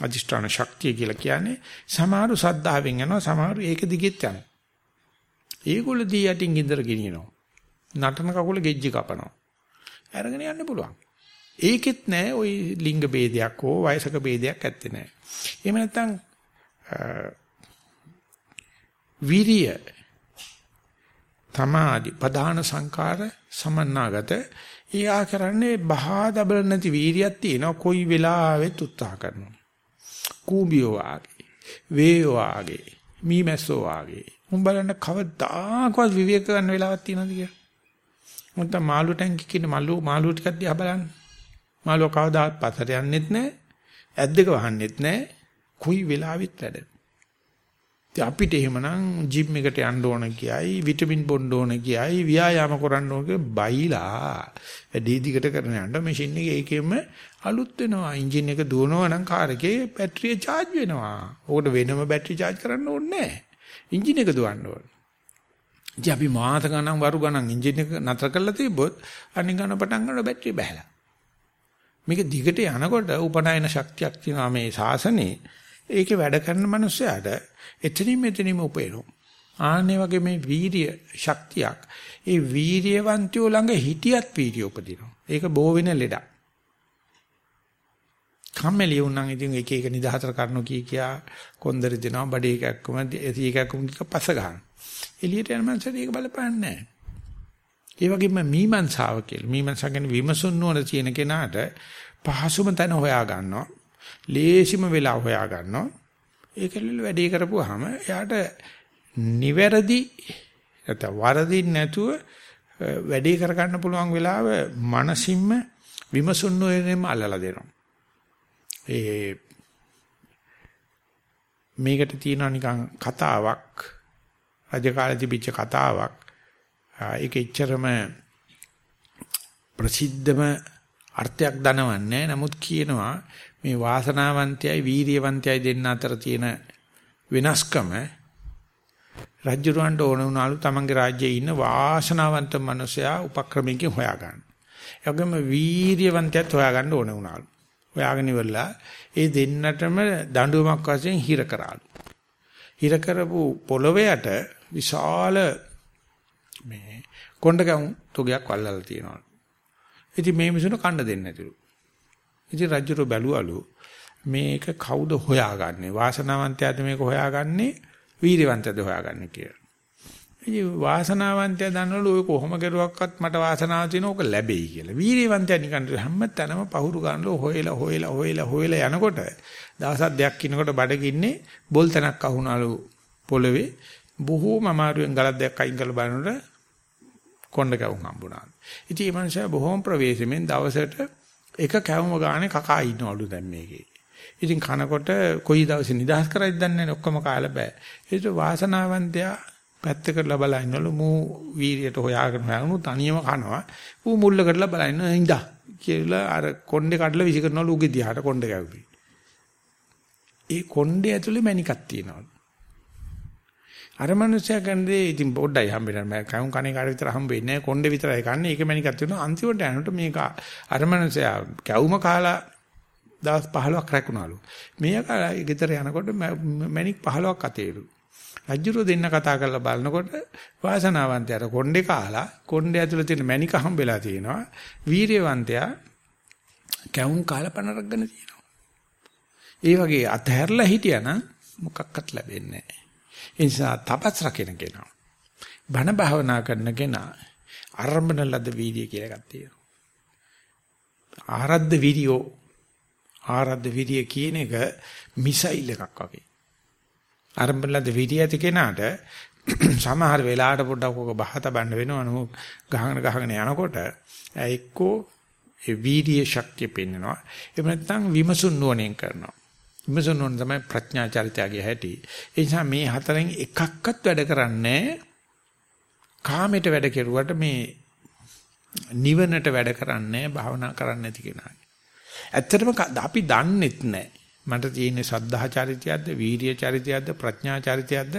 අදිෂ්ඨාන ශක්තිය කියලා කියන්නේ සමහරු සද්ධාවෙන් යනවා සමහරු ඒක දිගෙත් යනවා. ඒගොල්ල දී යටින් ගින්දර ගෙනියනවා. නටන කකුල ගෙජ්ජි කපනවා. අරගෙන යන්න පුළුවන්. ඒකෙත් නෑ ওই ලිංග ભેදයක් හෝ වයසක ભેදයක් ඇත්තේ නෑ. එහෙම නැත්නම් විරිය තමාදි ප්‍රධාන සංකාර සමන්නාගත. ඊයා කරන්නේ බහා දබල නැති වීරියක් තියෙනවා. කොයි වෙලාවෙත් උත්සාහ කරනවා. කූඹියෝ වාගේ වේයෝ වාගේ මීමැස්සෝ වාගේ. උඹ බලන්න කවදාකවත් විවේක ගන්න වෙලාවක් තියෙනවද කියලා. මොකද මාළු ටැංකි කියන මාළු මාළු ටිකක් දිහා බලන්න. මාළුව කවදාවත් පස්සට යන්නෙත් නැහැ ඇද්දක වහන්නෙත් නැහැ කොයි වෙලාවෙත් වැඩ. ඉතින් අපිට එහෙමනම් ජිම් එකට යන්න ඕන කියයි විටමින් බොන්න ඕන කියයි ව්‍යායාම කරන්න ඕන කියලා බයිලා වැඩි දිගට කරන යන්න මැෂින් එකේ ඒකෙම අලුත් වෙනවා එන්ජින් එක දුවනවා නම් කාර් එකේ බැටරිය charge වෙනවා. ඕකට වෙනම බැටරි charge කරන්න ඕනේ නැහැ. එන්ජින් එක දුවන්න ඕන. ඉතින් අපි මාස ගණන් වරු ගණන් එන්ජින් එක නතර කරලා තිබ්බොත් අනිත් ගණන් පටන් ගන්න බැටරිය බහැලා. මේක දිගට යනකොට උපනායන ශක්තියක් තියෙනවා මේ ශාසනේ. ඒකේ වැඩ කරන මනුස්සයාට එතනින් මෙතනින්ම උපේනවා. ආන්නේ වගේ මේ වීරිය ශක්තියක්. ඒ වීරියවන්තයෝ ළඟ හිටියත් වීරිය උපදිනවා. ඒක බෝ වෙන ලෙඩක්. කම්මැලි වුණනම් ඉතින් එක එක නිදහතර කරනෝ කී කියා කොන්දර දෙනවා බඩේ එකක්කම එසි එකක්කම කික පස ගන්න. එළියට යන මනසට ඒක බලපාන්නේ නැහැ. ඒ වගේම මීමන්සාව කියලා. මීමන්සා කියන්නේ විමසුන් නොවන තියෙන කෙනාට පහසුම තැන හොයා ගන්නවා. ලේසිම වෙලා හොයා ගන්නවා. ඒකෙල්ල වැඩේ කරපුවාම එයාට නිවැරදි නැත්නම් වරදින් නැතුව වැඩේ කරගන්න පුළුවන් වෙලාව මනසින්ම විමසුන් නොයෙන්ම අල්ලලා දෙනවා. ඒ මේකට තියෙනවා නිකන් කතාවක් රජ කාලේ තිබිච්ච කතාවක් ඒක එච්චරම ප්‍රසිද්ධම අර්ථයක් දනවන්නේ නමුත් කියනවා මේ වාසනාවන්තයයි වීරියවන්තයයි දෙන්න අතර තියෙන වෙනස්කම රජුරවන්ට ඕන වුණාලු තමන්ගේ රාජ්‍යයේ ඉන්න වාසනාවන්ත මිනිසයා උපක්‍රමයකින් හොයාගන්න. ඒ වගේම වීරියවන්තයත් හොයාගන්න ඕන වුණාලු. හොයාගෙන ඉවරලා ඒ දෙන්නටම දඬුවමක් වශයෙන් හිර කරාලු. හිර කරපු පොළොවයට විශාල මේ කොණ්ඩකම් තොගයක් වල්ලලා තියෙනවා. ඉතින් මේ මිනිසුන කන්න දෙන්නේ නැතිලු. ඉතින් රජුර බැලුවලු මේක කවුද හොයාගන්නේ? වාසනාවන්තයාද මේක හොයාගන්නේ? වීරවන්තයද හොයාගන්නේ කියලා. ඉතින් වාසනාවන්තයා දන්නවලු ඔය කොහොම කරුවක්වත් මට වාසනාව තියෙන ඕක ලැබෙයි කියලා. වීරවන්තයා නිකන් හැම තැනම පහුරු ගන්නලු හොයලා හොයලා හොයලා හොයලා යනකොට දවසක් දෙකක් කිනකොට බඩගින්නේ බොල් තැනක් අහුණලු පොළවේ බොහෝම අමාරුවෙන් ගලක් දෙකක් අයින් කරලා බලනකොට කොණ්ඩ කැවුම් හම්බුණා. ඉතින් මේ මනුස්සයා බොහොම ප්‍රවේශමෙන් දවසට එක කැවුම ගානේ කකා ඉන්නවලු දැන් මේකේ. ඉතින් කනකොට කොයි දවසේ නිදහස් කරයිද දන්නේ නැහැ ඔක්කොම කාලා බෑ. ඒක වාසනාවන්තයා පැත්ත කරලා බලනවලු මූ වීරියට හොයාගෙන හොයාගෙන තනියම කනවා. ඌ මුල්ල කරලා බලන ඉඳා කියලා අර කොණ්ඩේ කඩලා විසි කරනවලු උගේ දිහාට කොණ්ඩේ කැවුවේ. ඒ කොණ්ඩේ ඇතුලේ මණිකක් තියෙනවලු. අර මනුස්සයා කන්නේ ඉතින් පොඩ්ඩයි හම්බෙන්නේ මම කවුන් කණේ කාට විතර හම්බෙන්නේ නැහැ කොණ්ඩේ විතරයි කන්නේ ඒක මණිකක් තියෙනවා අන්තිමට යනකොට මේක අර මනුස්සයා කැවුම කාලා දවස් 15ක් රැකුණාලු. මේ කාලා ගෙදර යනකොට මැණික් 15ක් අතේලු. රජුරෝ දෙන්න කතා කරලා බලනකොට වාසනාවන්තයාට කොණ්ඩේ කාලා කොණ්ඩේ ඇතුළේ තියෙන මැණික හම්බෙලා තියෙනවා. වීරියවන්තයා කැවුම් කාලා පනරක්ගෙන තියෙනවා. ඒ වගේ අතහැරලා හිටියානම් මොකක්වත් ලැබෙන්නේ නැහැ. ඒ නිසා තපස් රකින්න කෙනා බණ භාවනා කරන කෙනා ආරම්භන ලද වීර්ය කියලා එකක් තියෙනවා. ආරද්ධ වීර්යෝ ආරද්ධ විරිය කියන එක මිසයිල් එකක් වගේ. ආරම්භලද විරිය ඇති කෙනාට සමහර වෙලාවට පොඩ්ඩක් ඔක බහත බන්න වෙනවා නෝ ගහගෙන ගහගෙන යනකොට එක්කෝ ඒ වීර්ය ශක්තිය පෙන්නනවා. එහෙම නැත්නම් විමසුන් නුවණෙන් කරනවා. විමසුන් නුවණ තමයි ප්‍රඥා චරිතයගේ හැටි. ඒ නිසා මේ හතරෙන් එකක්වත් වැඩ කරන්නේ කාමයට වැඩ කෙරුවට මේ නිවනට වැඩ කරන්නේ භාවනා කරන්නේ නැති කෙනා. ඇත්තටම අපි දන්නෙත් නැහැ. මට තියෙන සද්ධා චරිතයක්ද, වීරිය චරිතයක්ද, ප්‍රඥා චරිතයක්ද,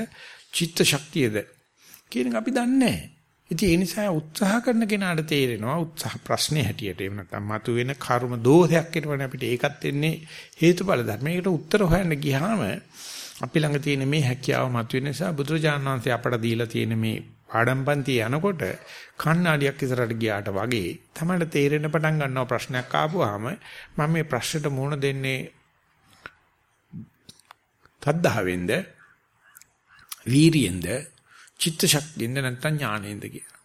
චිත්ත ශක්තියද කියන එක අපි දන්නේ නැහැ. ඉතින් ඒ නිසා උත්සාහ කරන කෙනාට තේරෙනවා උත්සාහ ප්‍රශ්නේ හැටියට එහෙම නැත්නම් මතුවෙන කර්ම දෝෂයක් කියනවනේ අපිට ඒකත් එන්නේ හේතුඵල ධර්ම. මේකට උත්තර හොයන්න ගියාම අපි ළඟ තියෙන මේ හැකියාව මතුවෙන නිසා බුදුරජාණන් වහන්සේ අපට දීලා තියෙන මේ පාඩම්පන්ති යනකොට කණ්ණාඩියක් ඉස්සරහට ගියාට වගේ තමයි තේරෙන්න පටන් ගන්නවා ප්‍රශ්නයක් ආපුවාම මම මේ ප්‍රශ්නෙට මුහුණ දෙන්නේ තද්දාවෙන්ද වීරියෙන්ද චිත්ත ශක්තියෙන්ද නැත්නම් ඥාණයෙන්ද කියලා.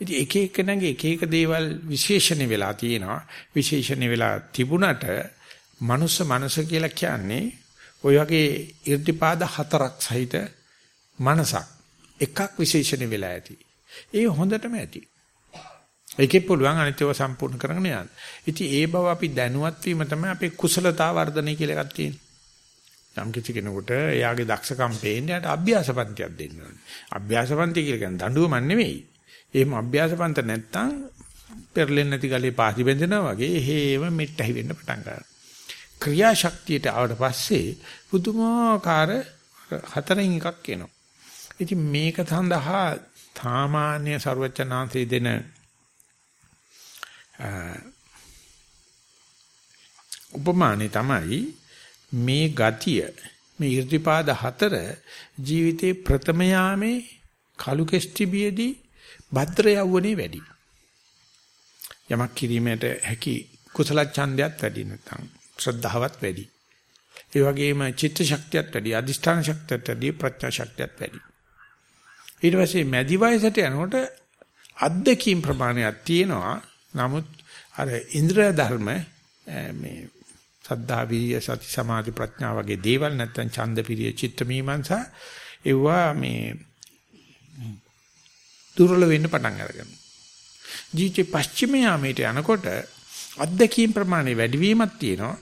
ඉතින් එක එකනගේ එක එක දේවල් විශේෂණ වෙලා තියෙනවා. විශේෂණ වෙලා තිබුණට මනුස්ස මනස කියලා කියන්නේ ওই වගේ irdipaada හතරක් සහිත මනසක් එකක් විශේෂණ වෙලා ඇති. ඒ හොඳටම ඇති. ඒකේ පුළුවන් අනිත්‍යව සම්පූර්ණ කරගෙන යන්න. ඉතින් ඒ බව අපි දැනුවත් වීම තමයි අපේ කුසලතා වර්ධනය කියලා එකක් තියෙන්නේ. යම් කිසි කෙනෙකුට එයාගේ දක්ෂකම් පේන්නේ යට අභ්‍යාසපන්තියක් දෙන්න ඕනේ. අභ්‍යාසපන්ති කියලා කියන්නේ දඬුවම නෙවෙයි. එහෙම අභ්‍යාසපන්ත නැත්තම් පෙරලෙන්නේ නැති ගලේ පාසි බැඳෙනවා වගේ එහෙම මෙට්ටහි වෙන්න පටන් ගන්නවා. ක්‍රියාශක්තියට ආවට පස්සේ පුදුමාකාර හතරෙන් එකක් එනවා. ඉතින් මේක සඳහා සාමාන්‍ය ਸਰවචනාන්තයේ දෙන උපමානේ තමයි මේ ගතිය මේ irdipaad හතර ජීවිතේ ප්‍රථම යාමේ කලු කෙස්ටිබියේදී භද්‍ර යවුණේ වැඩි. යමක් කිරීමට හැකි කුසල ඡන්දයක් වැඩි නැත්නම් ශ්‍රද්ධාවත් වැඩි. ඒ වගේම චිත්ත ශක්තියත් වැඩි, අදිෂ්ඨාන ශක්තියත් වැඩි, ප්‍රඥා ශක්තියත් වැඩි. ඊට පස්සේ මැදි වයසට යනකොට අද්දකීම් ප්‍රමාණයක් තියෙනවා. නමුත් අර ඉන්ද්‍රිය ධර්ම මේ සද්ධා විරිය සති සමාධි ප්‍රඥා වගේ දේවල් නැත්තම් ඡන්ද පිරිය චිත්ත මීමන්සා ඒවා මේ දුර්වල වෙන්න පටන් අරගන්නවා. ජීවිතේ පස්චිම යාමයට යනකොට අත්දැකීම් ප්‍රමාණය වැඩිවීමක් තියෙනවා.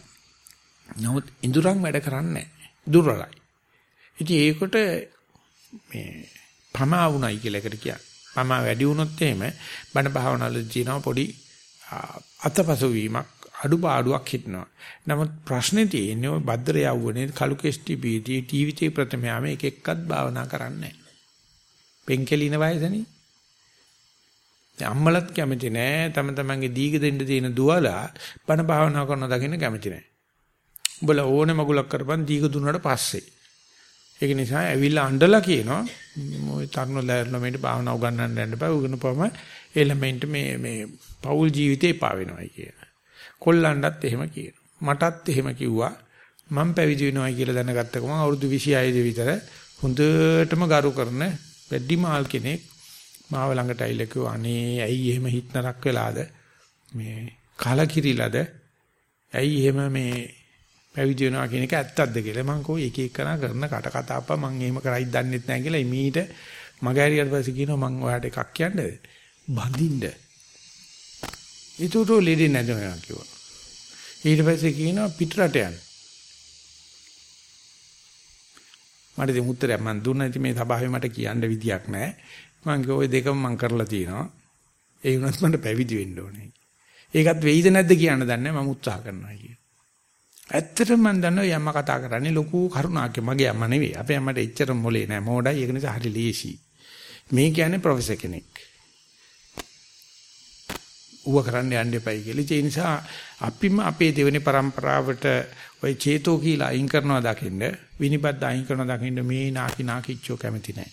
නමුත් ඉඳුරන් වැඩ කරන්නේ නැහැ. දුර්වලයි. ඉතින් ඒකට මේ පමා වුණයි කියලා එකට කියන්නේ. පමා වැඩි වුණොත් එහෙම බණ භාවනාවලදී තියෙනවා පොඩි අතපසු වීමක් අඩුපාඩුවක් හිටනවා. නමුත් ප්‍රශ්නේ තියෙන්නේ ඔය බද්දර යවුවනේ කලු කෙස්ටි බීටි ටීවී ප්‍රථමයාම එක එක්කත් භාවනා කරන්නේ නැහැ. පෙන්කෙලින වයසනේ. දැන් අම්මලත් කැමති නෑ තම තමන්ගේ දීග දෙන්න තියෙන දුවලා බණ භාවනා කරන දකින්න කැමති නෑ. උඹලා ඕනේ මගුලක් කරපන් දීග දුන්නාට පස්සේ. ඒක නිසා ඇවිල්ලා අඬලා කියනවා මොයි තරුණ ළමයින්ට භාවනා උගන්වන්න යන්න බෑ උගනපම ඒ ළමයින්ට මේ මේ පෞල් ජීවිතේ පා වෙනවයි කියන. කොල්ලන්ටත් එහෙම කියනවා. මටත් එහෙම කිව්වා. මම පැවිදි වෙනවයි කියලා දැනගත්ත ගමන් අවුරුදු 26 විතර හොඳටම ගරු කරන වැඩිමාල් කෙනෙක් මාව ළඟට ඇවිල්ලා කිව්වා අනේ ඇයි එහෙම හිත නරක් වෙලාද? මේ කලකිරිලාද? ඇයි එහෙම මේ පැවිදි වෙනවා කියන එක ඇත්තක්ද කියලා? මං කෝ එක එක කරන කරන කට කතාප්ප මං එහෙම කරයිද දන්නෙත් නැහැ කියලා මීට මගහැරියට පස්සේ කියනවා මං ඔයාලට එකක් කියන්නද? බඳින්න. ඊටු ලෙඩි නැදනවා කිව්වා ඊට පස්සේ කියනවා පිටරට යන්න මට ඉතින් උත්තරයක් මම දුන්නා ඉතින් මේ සභාවේ මට කියන්න විදියක් නැහැ මං කිව්වා ওই දෙකම මං කරලා තියෙනවා ඒ වුණත් මට පැවිදි වෙන්න ඕනේ ඒකත් වෙයිද නැද්ද කියන්න දන්නේ මම උත්සාහ කරනවා කිය. ඇත්තටම මම දන්නවා යම්ම කතා කරන්නේ ලොකු කරුණාවක් මගේ අම්මා නෙවෙයි. අපේ අම්මට එච්චර මොලේ නෑ. මොඩයි ඒක නිසා හරි ලේසි. මේ කියන්නේ ප්‍රොෆෙසර් කෙනෙක්. ඌව කරන්න යන්න එපයි කියලා. ඒ නිසා අපිම අපේ දෙවෙනි પરම්පරාවට ওই චේතෝ කියලා අයින් කරනවා දකින්න විනිබද්ද අයින් කරනවා දකින්න මේ නාකි නාකිච්චෝ කැමති නැහැ.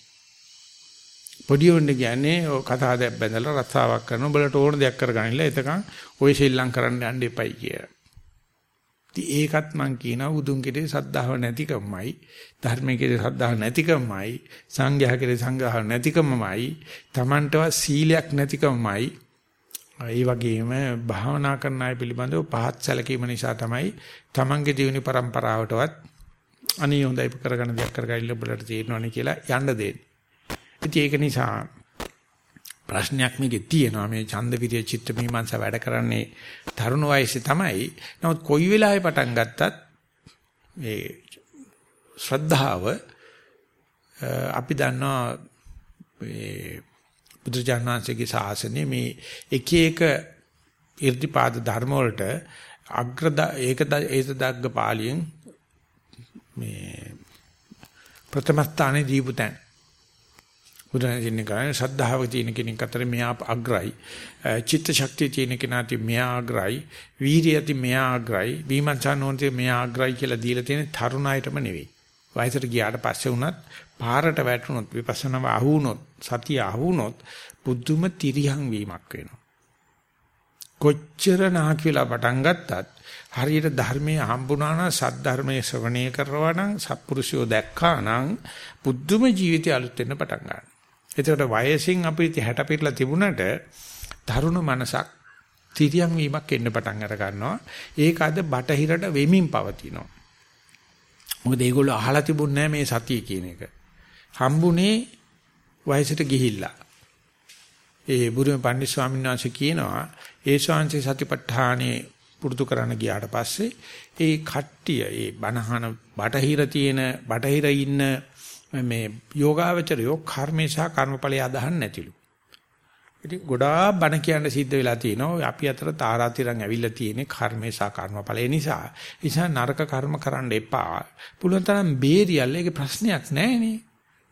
පොඩි උන්නේ කියන්නේ ඔය කතා දෙයක් බඳලා රස්සාවක් කරන උඹලට ඕන දෙයක් කරගන්නilla එතකන් ඔය ශිල්ලම් කරන්න යන්න එපයි කියලා. ඉතින් ඒකත් මං කියනවා උදුන් කෙරේ සද්ධාව නැතිකමයි ධර්මයේ කෙරේ සද්ධාව නැතිකමයි සංඝයා කෙරේ සංඝාව නැතිකමයි Tamanටවත් සීලයක් නැතිකමයි ඒ වගේම භාවනා කරන අය පිළිබඳව පහත් සැලකීම නිසා තමයි Tamanගේ ජීවනි પરම්පරාවටවත් අනිය හොඳයි කරගන්න දෙයක් කරගන්න ඔබලට තේරෙනවනේ කියලා යන්න දෙන්නේ. ඉතින් ඒක නිසා ප්‍රශ්නයක් මේකේ තියෙනවා මේ ඡන්ද විරිය චිත්ත මීමාංශ වැඩ කරන්නේ තරුණ වයසේ තමයි. නමුත් කොයි වෙලාවෙ පටන් ගත්තත් මේ ශ්‍රද්ධාව අපි දන්නවා මේ බුදුජානනාංශයේ ශාසනයේ මේ එක එක irdipaada ධර්ම වලට අග්‍රද ඒක ඒත දග්ග පාළියෙන් මේ ප්‍රථම ස්ථානයේ දීපුතන් බුදුරජාණන් කියන්නේ ශ්‍රද්ධාව තියෙන කෙනෙක් අතර මෙයා අග්‍රයි. චිත්ත ශක්තිය තියෙන කෙනාට මෙයා අග්‍රයි. වීරියති මෙයා අග්‍රයි. විමර්ශන නොන්තේ මෙයා අග්‍රයි කියලා දීලා තියෙන තරුණයිටම නෙවෙයි. වයසට ගියාට පස්සේ වුණත් පාරට වැටුනොත් විපස්සනාව අහු වුනොත් සතිය අහු වුනොත් බුද්ධුම තිරියන් වීමක් වෙනවා. කොච්චර නාකියලා පටන් ගත්තත් හරියට ධර්මයේ හම්බුණා නම් සද්ධර්මයේ ශ්‍රවණය කරනවා නම් සත්පුරුෂයෝ දැක්කා නම් බුද්ධම ජීවිතය අලුත් වෙන්න පටන් ගන්නවා. එතකොට වයසින් අපිට 60 පිටලා තිබුණට තරුණ මනසක් තිරියන් වීමක් එන්න පටන් අර ගන්නවා. ඒක අද බටහිරට වෙමින් පවතිනවා. මොකද ඒගොල්ලෝ අහලා තිබුණේ මේ සතිය කියන එක. හම්බුනේ වයසට ගිහිල්ලා. ඒ බුදුම පණ්ඩිත ස්වාමීන් වහන්සේ කියනවා ඒ ශාන්ති සතිපට්ඨානේ පුරුදු කරන්න ගියාට පස්සේ ඒ කට්ටිය ඒ බණහන බටහිර තියෙන බටහිර ඉන්න මේ යෝගාවචරයෝ කර්මේ සහ කර්මඵලය අදහන් නැතිලු. ඉතින් ගොඩාක් බණ කියන්න සිද්ධ වෙලා තියෙනවා. අපි අතර තාරාතිරම් ඇවිල්ලා තියෙන්නේ කර්මේ සහ කර්මඵලය නිසා. නිසා නරක කර්ම කරන්න එපා. පුළුවන් තරම් බේරියල් ඒකේ ප්‍රශ්නයක් නැහැ නේ.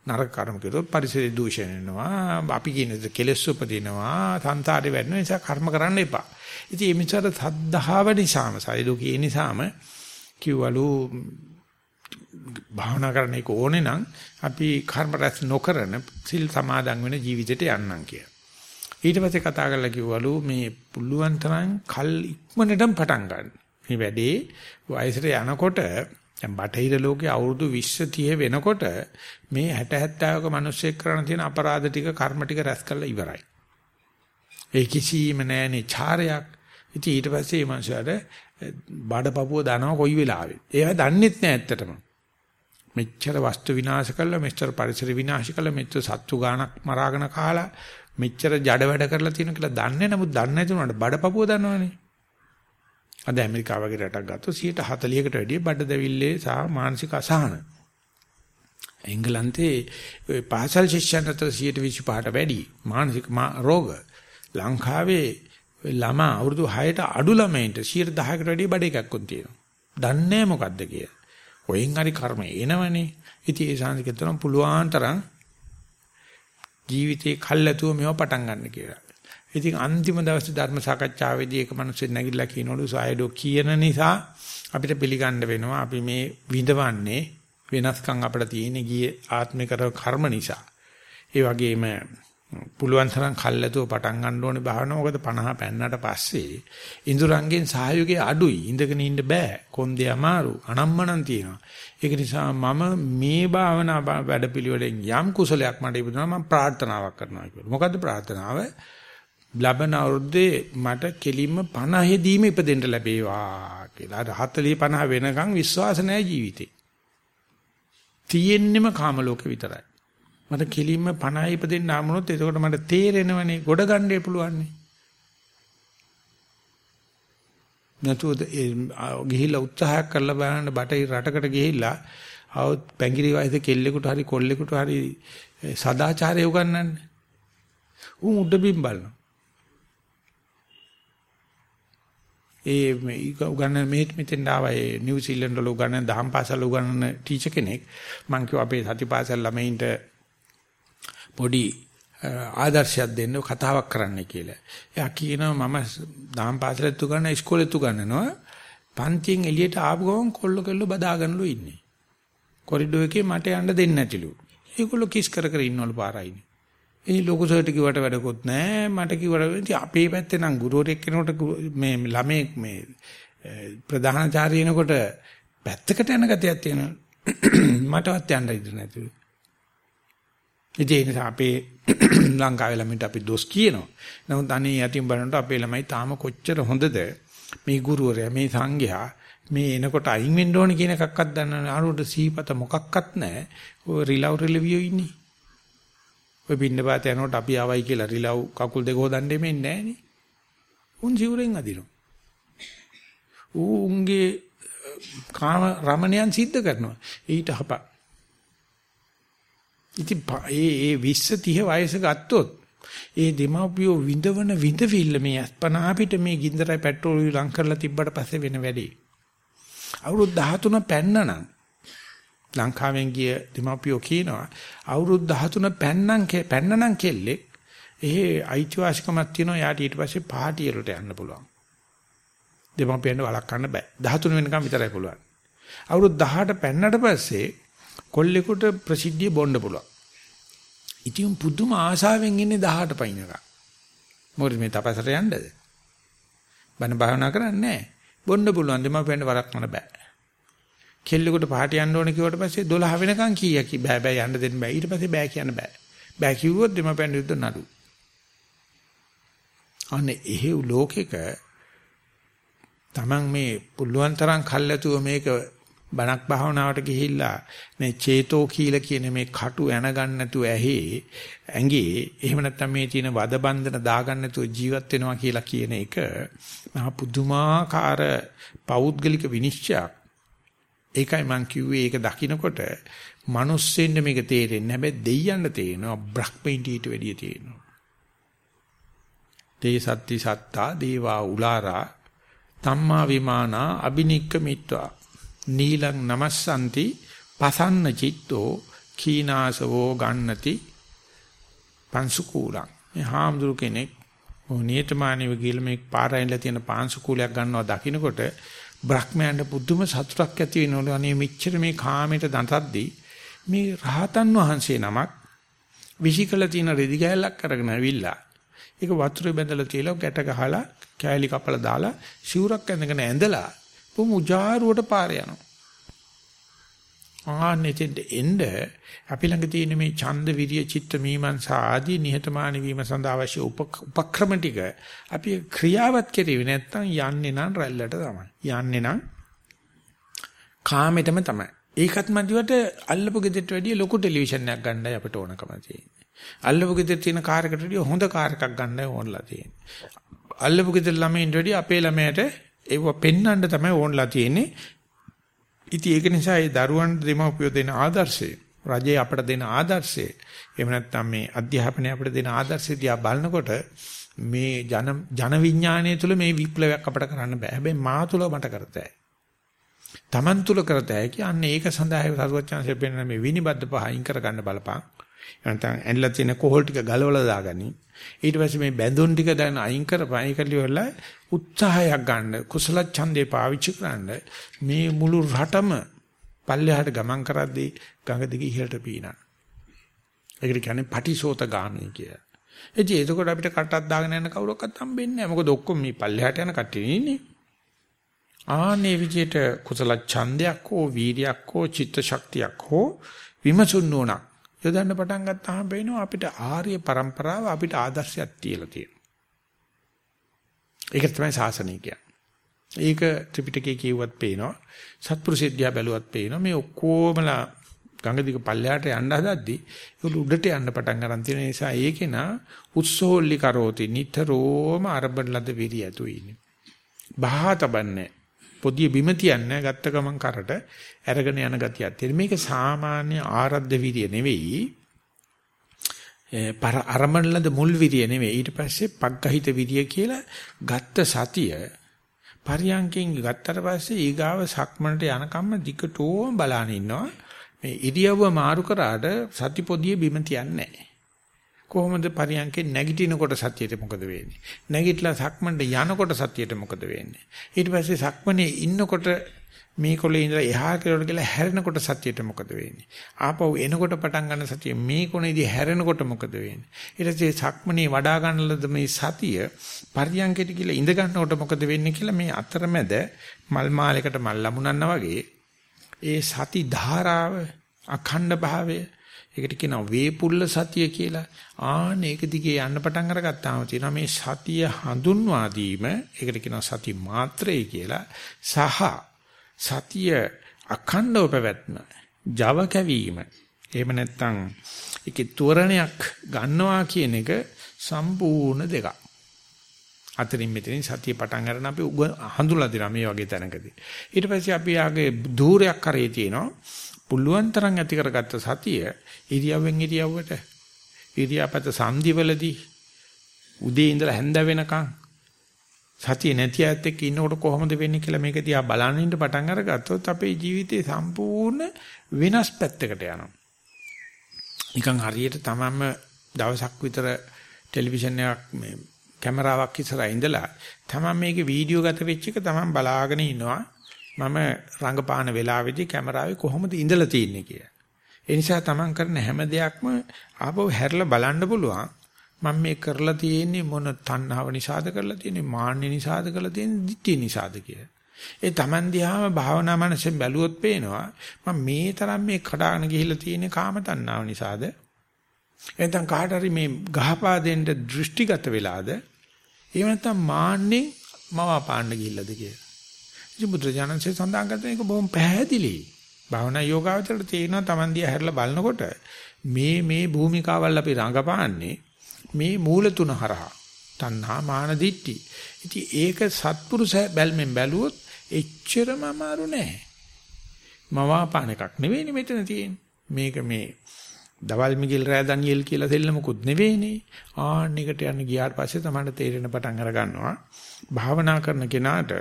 නරක කර්ම කරොත් පරිසර දූෂණය වෙනවා. අපි කියන දේ කෙලෙස් උපදිනවා. සංසාරේ වැටෙනවා. නිසා කර්ම කරන්න එපා. ඉතින් මේ මිසර සද්ධාව නිසාම සයිදෝ කියන නිසාම කිව්වලු භාවනා කරන්න ඒක ඕනේ නම් අපි කර්ම රැස් නොකරන සිල් සමාදන් වෙන ජීවිතයට යන්නම් කියලා. ඊට පස්සේ කතා කරලා කිව්වලු මේ පුළුවන් තරම් කල් ඉක්මනටම පටන් ගන්න. මේ වැඩේ වයසට යනකොට දැන් බටහිර ලෝකේ අවුරුදු 20 30 වෙනකොට මේ 60 70ක මිනිස්සෙක් කරන තියෙන අපරාධ ටික කර්ම ටික රැස් කරලා ඉවරයි. ඒ කිසිම නෑනේ චාරයක්. ඉතින් ඊට පස්සේ මේ මනුස්සයාට බඩපපුව දානවා කොයි වෙලාවෙ. ඒවා දන්නෙත් නෑ ඇත්තටම. මෙච්චර වස්තු විනාශ කළා, මෙච්චර පරිසර විනාශ කළා, මෙච්චර සත්තු ගානක් මරාගෙන කාලා, මෙච්චර ජඩ වැඩ කරලා තියෙන කියලා දන්නේ නමුත් දන්නේ නැති උනාට බඩපපුව දන්නවනේ. අද ඇමරිකාව වගේ රටක් ගත්තොත් 140කට වැඩිය බඩ දැවිල්ලේ සහ මානසික අසහන. එංගලන්තේ පාසල් ශිෂ්‍යයන් අතර 125ට වැඩි මානසික රෝග. ලංකාවේ ළමා අවුරුදු 6ට අඩු ළමයින්ට 10%කට වැඩි බඩ එකක් උන් තියෙනවා. දන්නේ මොකද්ද කියලා. කොහෙන් හරි කර්ම එනවනේ. ඉතින් ඒ සංසිකතරම් පුළුවන් තරම් ජීවිතේ කල්ැතුව මේව පටන් ගන්න කියලා. ඉතින් අන්තිම දවසේ ධර්ම සාකච්ඡාවේදී එක මිනිස්සෙක් නැගිටලා කියනවලු සායඩෝ කියන නිසා අපිට පිළිගන්න වෙනවා අපි මේ විඳවන්නේ වෙනස්කම් අපිට තියෙන ගියේ ආත්මික කර්ම නිසා. ඒ වගේම පුළුවන් තරම් කල්ැතුව පටන් ගන්න ඕනේ භාවනාව. මොකද 50 පෙන්නට පස්සේ ඉඳුරංගෙන් සහයෝගය අඩුයි. ඉඳගෙන ඉන්න බෑ. කොන්දේ අමාරු. අනම්මනම් තියෙනවා. ඒක නිසා මම මේ භාවනා වැඩපිළිවෙලෙන් යම් කුසලයක් මට ඉපදුනා මම ප්‍රාර්ථනාවක් කරනවා කියලා. මොකද්ද ප්‍රාර්ථනාව? ලබන අවුරුද්දේ මට කෙලින්ම 50 දීම ඉපදෙන්න ලැබේවා කියලා. 40 50 වෙනකන් විශ්වාස නැහැ ජීවිතේ. තියෙන්නෙම කාම ලෝකේ විතරයි. මට කෙලින්ම 50 ඉපදෙන්න ආමුණොත් එතකොට මට තේරෙනවනේ ගොඩ ගන්නේ පුළුවන්නේ. නැතුව ගිහිල්ලා උත්සාහයක් කරලා බලන්න බටේ රටකට ගිහිල්ලා આવොත් පැංගිරි වයසේ කෙල්ලෙකුට හරි කොල්ලෙකුට හරි සදාචාරය උගන්වන්නේ. උන් උඩ බිම් බලනවා. ඒ උගන්න මෙහෙත් මෙතෙන් ආවා ඒ නිව්සීලන්ත වල උගන්න දහම් පාසල් උගන්නන ටීචර් කෙනෙක් මං කිව්වා අපේ සතිපාසල් ළමයින්ට පොඩි ආදර්ශයක් දෙන්න කතාවක් කරන්න කියලා. එයා කියනවා මම දහම් පාසලෙත් උගන්න ඉස්කෝලෙත් උගන්නනවා පන්තියෙන් එළියට ආපු ගමන් කොල්ල කෙල්ල බදාගෙනලු ඉන්නේ. කොරිඩෝ එකේ මට යන්න දෙන්නේ නැතිලු. ඒගොල්ලෝ කිස් කර කර ඉන්නවලු පාරයිනේ. ඒ ලොකු සර්ට කිව්වට වැඩකුත් නැහැ. මට කිව්වට අපේ පැත්තේ නම් ගුරුවරයෙක් කෙනෙකුට මේ ළමෙක් මේ ප්‍රධානාචාර්යනකොට පැත්තකට යන ගතියක් තියෙනවා. මටවත් යන්න ඉදිරි නැතුව. ඒ නිසා අපේ ලංකාවේ ළමයින්ට අපි දොස් කියනවා. නමුත් අනේ යටින් බලනකොට අපේ ළමයි තාම කොච්චර හොඳද මේ ගුරුවරයා මේ සංඝයා මේ එනකොට අයින් වෙන්න ඕන කියන එකක්වත් දන්නේ නැහැ. අරුවට සීපත මොකක්වත් නැහැ. ඔය රිලව් රිලවියෝ ඉන්නේ. ඔය පින්නපාත යනකොට අපි ආවයි කියලා රිලව් කකුල් දෙක හොදන්න එන්නේ නැහනේ. උන් ජීවරෙන් අදිනවා. ඌ උන්ගේ කාම රමණයන් සිද්ධ කරනවා. ඊට හපා. ඉතින් ඒ ඒ 20 30 වයස ගත්තොත් ඒ දෙමාපියෝ විඳවන විඳවිල්ල මේ අස්පනා අපිට මේ ගින්දරයි පෙට්‍රෝල් ලං කරලා තිබ්බට පස්සේ වෙන වැඩේ. අවුරුදු 13 පැන්නනම් ලංකාවෙන් ගිය දෙමාපියෝ කියනවා අවුරුදු 13 පැන්නම් පැන්නනම් කෙල්ලෙක් එහේ අයිතිවාසිකමක් තියෙනවා යාට ඊට පස්සේ පාටියලට යන්න පුළුවන්. දෙමාපියන්ට වළක්වන්න බෑ. 13 වෙනකම් විතරයි පුළුවන්. අවුරුදු 18 පැන්නට පස්සේ කොල්ලෙකුට ප්‍රසිද්ධිය බොන්න පුළුවන්. ඉතින් පුදුම ආශාවෙන් ඉන්නේ 18 පයින්ක. මොකද මේ තපසට යන්නද? බණ භාවනා කරන්නේ නැහැ. බොන්න පුළුවන් දෙමාපියන්ට වරක් මන බෑ. කෙල්ලෙකුට පාටි යන්න ඕන කිව්වට පස්සේ 12 වෙනකන් කීයක් බෑ බෑ යන්න දෙන්න බෑ. ඊට පස්සේ බෑ කියන්න බෑ. බෑ කිව්වොත් දෙමාපියන් විරුද්ධ නඩු. අනේ එහෙව් ලෝකෙක Taman මේ පුළුවන් තරම් කල්ැතුව මේක බණක් භාවනාවට ගිහිල්ලා මේ චේතෝ කීල කියන මේ කටු ඇන ගන්න නැතුව ඇහි ඇඟේ එහෙම නැත්නම් මේ තියෙන වද බන්ධන දාගන්න නැතුව ජීවත් වෙනවා කියලා කියන එක මහා පුදුමාකාර පෞද්ගලික විනිශ්චයක් ඒකයි මම කිව්වේ ඒක දකින්නකොට මිනිස්සෙන්න මේක තේරෙන්නේ හැබැයි දෙයියන්න තේරෙනවා බ්‍රහ්මීන්ට ඊට වැඩිය තේරෙනවා. තේ සත්‍ති සත්තා දේවා උලාරා තම්මා විමානා අබිනික්ක මිත්වා නීලං නමස්සanti පසන්න චිත්තෝ කීනාසවෝ ගන්නති පංසුකූලං. මේ හාමුදුරු කෙනෙක් මොනියතමානීව කියලා මේ පාරයින්ලා තියෙන පාංශුකූලයක් ගන්නවා දකින්නකොට බ්‍රහ්මයන්ට පුදුම සතුටක් ඇති වෙනවලු අනේ මෙච්චර මේ කාමයට දන්තද්දී මේ රහතන් වහන්සේ නමක් විශිකල තියෙන රෙදි කෑල්ලක් අරගෙන ඇවිල්ලා ඒක වතුරේ බැඳලා තියලා ගැට ගහලා කෑලි කපලා දාලා සිවුරක් ඇඳගෙන ඇඳලා බොහොම උජාරුවට පාර යනවා. ආනෙතෙන්ද එන්න අපි ළඟ තියෙන මේ ඡන්ද විරිය චිත්ත මීමන්සා ආදී නිහතමානී වීම සඳහා අවශ්‍ය උපක්‍රම ටික අපි ක්‍රියාවත් කෙරෙවි නැත්නම් යන්නේ නම් රැල්ලට තමයි. යන්නේ නම් කාමෙටම තමයි. ඒකත් මදිවට අල්ලපු ගෙදරට වැඩිය ලොකු ටෙලිවිෂන් එකක් ගන්නයි අපිට ඕනකම තියෙන්නේ. අල්ලපු ගෙදර තියෙන කාර් එකට වැඩිය හොඳ කාර් එකක් ගන්නයි ඕනලා තියෙන්නේ. අල්ලපු ගෙදර ළමයින්ට වැඩිය අපේ ළමයට ඒව පෙන්වන්න තමයි ඕනලා තියෙන්නේ. ඉතින් ඒක නිසා ඒ දරුවන්ට දෙමව්පියෝ දෙන ආදර්ශය, රජේ අපට දෙන ආදර්ශය, එහෙම නැත්නම් මේ අධ්‍යාපනය අපට දෙන ආදර්ශය දිහා බලනකොට මේ ජන ජන විඥානය තුළ මේ විප්ලවයක් අපට කරන්න බෑ. හැබැයි මා තුළ මට කරතයි. Taman තුල කරතයි කියන්නේ ඒක සඳහා සරුවචාන්සේ පෙන්වන මේ විනිබද්ධ පහ අයින් කරගන්න බලපං. නැත්නම් ඇන්ලා තියෙන කොහොල් ටික ගලවලා දාගනි. ඊට පස්සේ මේ බැඳුන් ටික දැන් අයින් කරපන්. ඒකලිවල උත්සාහයක් ගන්න කුසල ඡන්දේ පාවිච්චි කරන්න මේ මුළු රටම පල්ලෙහාට ගමන් කරද්දී ගඟ දිගේ ඉහළට පීනන. ඒකට කියන්නේ පටිසෝත ගාමී කිය. එජේ එතකොට අපිට කටක් දාගෙන යන කවුරක්වත් හම්බෙන්නේ නැහැ. මොකද ඔක්කොම මේ පල්ලෙහාට යන කට්ටිය ඉන්නේ. ආනේ විදියට කුසල ඡන්දයක් හෝ වීරියක් හෝ චිත්ත ශක්තියක් හෝ විමසුන් නෝනක් යොදන්න පටන් ගත්තාම පේනවා අපිට ආර්ය પરම්පරාව අපිට ආදර්ශයක් තියලා තියෙනවා. ඒක තමයි ශාසනය ඒක ත්‍රිපිටකයේ කියුවත් පේනවා. සත්පුරුෂයද්දියා බැලුවත් පේනවා. මේ ඔක්කොමලා ගංගදික පල්ලයට යන්න හදද්දි ඒක උඩට යන්න පටන් ගන්න තියෙන නිසා ඒකේ නා උත්සෝල්ලි කරෝති නිතරම අරබන් ලද විරි ඇතු ඉන්නේ. බහාතබන්නේ පොදිය බිම තියන්නේ ගත්ත ගමන් කරට අරගෙන යන ගතියක් තියෙන. මේක සාමාන්‍ය ආරද්ධ විරිය නෙවෙයි. පර අරමණලද මුල් විරිය නෙවෙයි. ඊට පස්සේ පග්ගහිත විරිය කියලා ගත්ත සතිය පරියන්කෙන් ගත්තට පස්සේ ඊගාව සක්මනට යනකම්ම දිගටම බලාන ඉන්නවා. මේ ඉරියව්ව මාරු කරාට සතිපොදියේ බිම තියන්නේ නැහැ. කොහොමද පරියන්කේ නැගිටිනකොට සතියට මොකද වෙන්නේ? නැගිටලා සක්මන්ට යනකොට සතියට මොකද වෙන්නේ? ඊට පස්සේ සක්මනේ ඉන්නකොට මේ කොලේ ඉඳලා එහා කෙළවරට ගිහලා හැරෙනකොට සතියට මොකද වෙන්නේ? ආපහු එනකොට පටන් ගන්න සතිය මේ කොනේදී හැරෙනකොට මොකද වෙන්නේ? ඊට පස්සේ සක්මනේ වඩා ගන්නලද මේ සතිය පරියන්කෙට ගිහලා ඉඳ ගන්නකොට මොකද වෙන්නේ කියලා මේ අතරමැද මල් මාලයකට මල් ලැබුණා වගේ ඒ සති ධාරාව අඛණ්ඩ භාවය ඒකට කියනවා වේපුල්ල සතිය කියලා. ආන ඒක දිගේ යන්න පටන් අරගත්තාම තියෙනවා මේ සතිය හඳුන්වා දීම. ඒකට කියනවා සති මාත්‍රේ කියලා. සහ සතිය අඛණ්ඩව පැවැත්ම. Java කැවීම. එහෙම නැත්නම් ඒකේ තෝරණයක් ගන්නවා කියන එක සම්පූර්ණ දෙකක්. අතරින් මෙතනින් සතිය පටන් ගන්න අපි හඳුලා දෙනවා මේ වගේ තැනකදී. ඊට පස්සේ අපි ආගේ ධූරයක් කරේ තියෙනවා. පුළුවන් තරම් ඇති කරගත්ත සතිය ඉරියව්වෙන් ඉරියව්වට ඉරියාපත සංදිවලදී උදේ ඉඳලා හැන්ද වෙනකන් සතිය නැති අයත් එක්ක ඉන්නකොට කොහොමද වෙන්නේ කියලා මේක දිහා බලන්න ඉන්න පටන් අරගත්තොත් අපේ ජීවිතේ සම්පූර්ණ වෙනස් පැත්තකට යනවා. නිකන් හරියට තමන්ම දවසක් විතර ටෙලිවිෂන් එකක් මේ කැමරාවක් ඉස්සරහා ඉඳලා තමන් මේකේ වීඩියෝ ගත වෙච්ච එක තමන් බලාගෙන ඉනවා. මම රංගපාන වෙලාවේදී කැමරාවේ කොහොමද ඉඳලා තියෙන්නේ කියලා. ඒ නිසා තමන් කරන හැම දෙයක්ම ආපහු හැරලා බලන්න පුළුවන්. මම මේ කරලා තියෙන්නේ මොන තණ්හාව නිසාද කරලා තියෙන්නේ මාන්න නිසාද කරලා තියෙන්නේ ditthi නිසාද කියලා. ඒ Taman දිහාම භාවනා මනසෙන් බැලුවොත් පේනවා මම මේ තරම් මේ කඩාගෙන ගිහිල්ලා තියෙන්නේ කාම තණ්හාව නිසාද? එතෙන් කාට හරි මේ ගහපා දෙන්න දෘෂ්ටිගත වෙලාද? එහෙම නැත්නම් මාන්නේ මවාපාන්න ගිහිල්ලාද කියලා. ඉතින් බුදුරජාණන්සේ සඳහන් කරන එක බොහොම පැහැදිලි. භාවනා යෝගාවචරයට තේරෙනවා Taman දිහා හැරලා බලනකොට මේ මේ භූමිකාවල් අපි රඟපාන්නේ මේ මූල තුන හරහා. තණ්හා මාන දිට්ටි. ඉතින් ඒක සත්පුරුෂ බැල්මෙන් බැලුවොත් එච්චරම අමාරු නෑ. මවාපාන එකක් නෙවෙයිනේ මෙතන තියෙන්නේ. මේක මේ දවල් මිගිල් රෑ ඩැනියෙල් කියලා දෙල්ලමකුත් නෙවෙයිනේ. ආන්න එකට යන්න ගියාට පස්සේ තමයි තේරෙන පටන් අර ගන්නවා. භාවනා කරන කෙනාට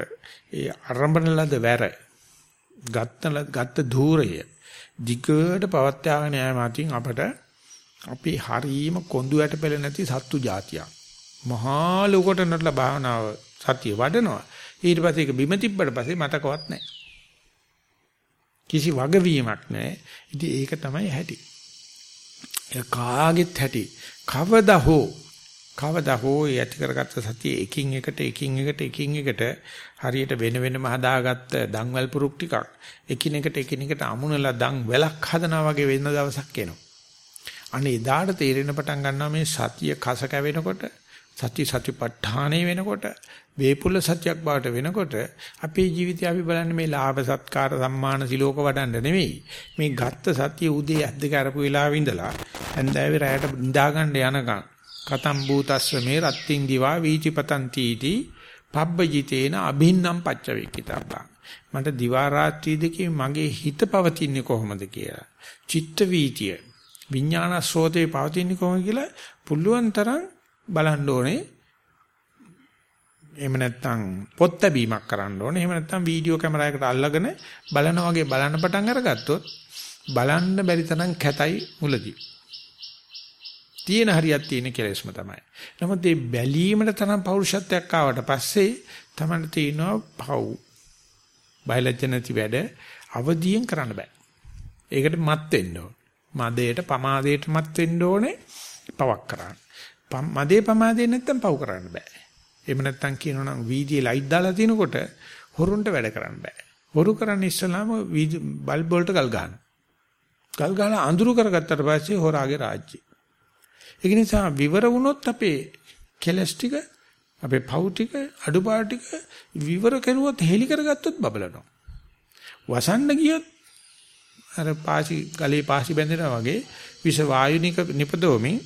ඒ අරඹන ලද වැර ගත්ත ගත්ත ධූරය දිගට පවත්වාගෙන යාම අතින් අපට අපි හරීම කොඳු යට පෙළ නැති සත්තු జాතියක්. මහා ලෝකට නටලා භාවනාව සතිය වඩනවා. ඊට පස්සේ ඒක බිම තිබ්බට පස්සේ මතකවත් නැහැ. කිසි වගවීමක් නැහැ. ඉතින් ඒක තමයි හැටි. ඒ කාගෙත් හැටි. කවදා හෝ කවදා හෝ යටි කරගත්ත සතිය එකින් එකට එකින් එකට එකින් එකට හරියට වෙන වෙනම හදාගත්ත දන්වැල් පුරුක් ටිකක් එකිනෙකට එකිනෙකට අමුණලා දන් වැලක් හදනවා වගේ වෙන දවසක් එනවා. අනේ එදාට තේරෙන පටන් ගන්නවා මේ සතිය කස කැවෙනකොට සති සතිපට්ඨානෙ වෙනකොට වේපුල සත්‍යක් බවට වෙනකොට අපේ ජීවිතය අපි බලන්නේ මේ ලාභ සත්කාර සම්මාන සිලෝක වඩන්න නෙවෙයි. මේ ගත්ත සතිය උදේ ඇද්ද කරපු වෙලාවෙ ඉඳලා ඇන්දෑවේ රැයට නිදාගන්න යනකම් කතම් භූතස්ස මේ රත්ත්‍ින් දිවා වීචිපතන් තීටි පබ්බජිතේන අභින්නම් පච්චවේකිතබ්බා මට දිවා රාත්‍රී දෙකේ මගේ හිත පවතින්නේ කොහොමද කියලා. චිත්ත වීතිය විඥාන ස්රෝතේ පවතින්නේ කොහොමද කියලා පුළුවන් තරම් බලන්න ඕනේ. එහෙම නැත්නම් පොත් ලැබීමක් කරන්න ඕනේ. එහෙම නැත්නම් වීඩියෝ කැමරාවකට අල්ලගෙන බලන වගේ බලන්න පටන් අරගත්තොත් බලන්න බැරි තරම් කැතයි මුලදී. තියෙන හරියක් තියෙන කෙලෙස්ම තමයි. නමුත් මේ බැලීමට තරම් පෞරුෂත්වයක් ආවට පස්සේ තමයි තියෙනවා පව්. බයලජ්ජ නැති වැඩ අවදියෙන් කරන්න බෑ. ඒකට මත් වෙන්න ඕන. මදයට පමාදයට මත් වෙන්න ඕනේ පවක් කරන්න. මදේ පමාදේ නැත්තම් පව් කරන්න බෑ. එහෙම නැත්තම් කියනවනම් වීදියේ ලයිට් දාලා තිනකොට හොරුන්ට වැඩ කරන්න බෑ. හොරු කරන්නේ ඉස්සලාම බල්බ් වලට ගල් ගන්න. ගල් ගහලා අඳුරු කරගත්තට පස්සේ හොරාගේ රාජ්‍යය. ඒක නිසා විවර වුණොත් අපේ කෙලස් ටික අපේ පව් ටික අඩුපාඩු ටික විවර කරුවොත් හෙලි කරගත්තොත් බබලනවා. වසන්න ගියොත් අර පාසි ගලේ පාසි බැඳෙනා වගේ විෂ වායුනික නිපදවමින්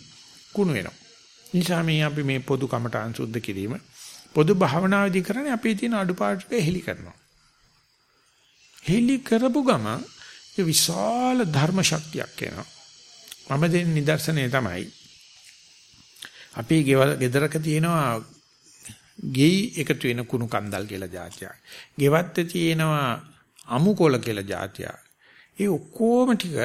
කුණු වෙනවා. නිසා මේ අපි මේ පොදු කමටහන් සුද්ධ කිරීම පොදු භාවනාවේදී කරන්නේ අපේ තියෙන අඩුපාඩු ටික හෙලි කරනවා. හෙලි කරපු ගම ඒ විශාල ධර්ම ශක්තියක් එනවා. මම දෙන නිදර්ශනය තමයි අපේ ගෙවල් ගෙදරක තියෙනවා ගෙයි එකතු වෙන කුණු කන්දල් කියලා જાතියක්. ගෙවත්ත තියෙනවා අමුකොල කියලා જાතියක්. ඒ ඔක්කොම ටික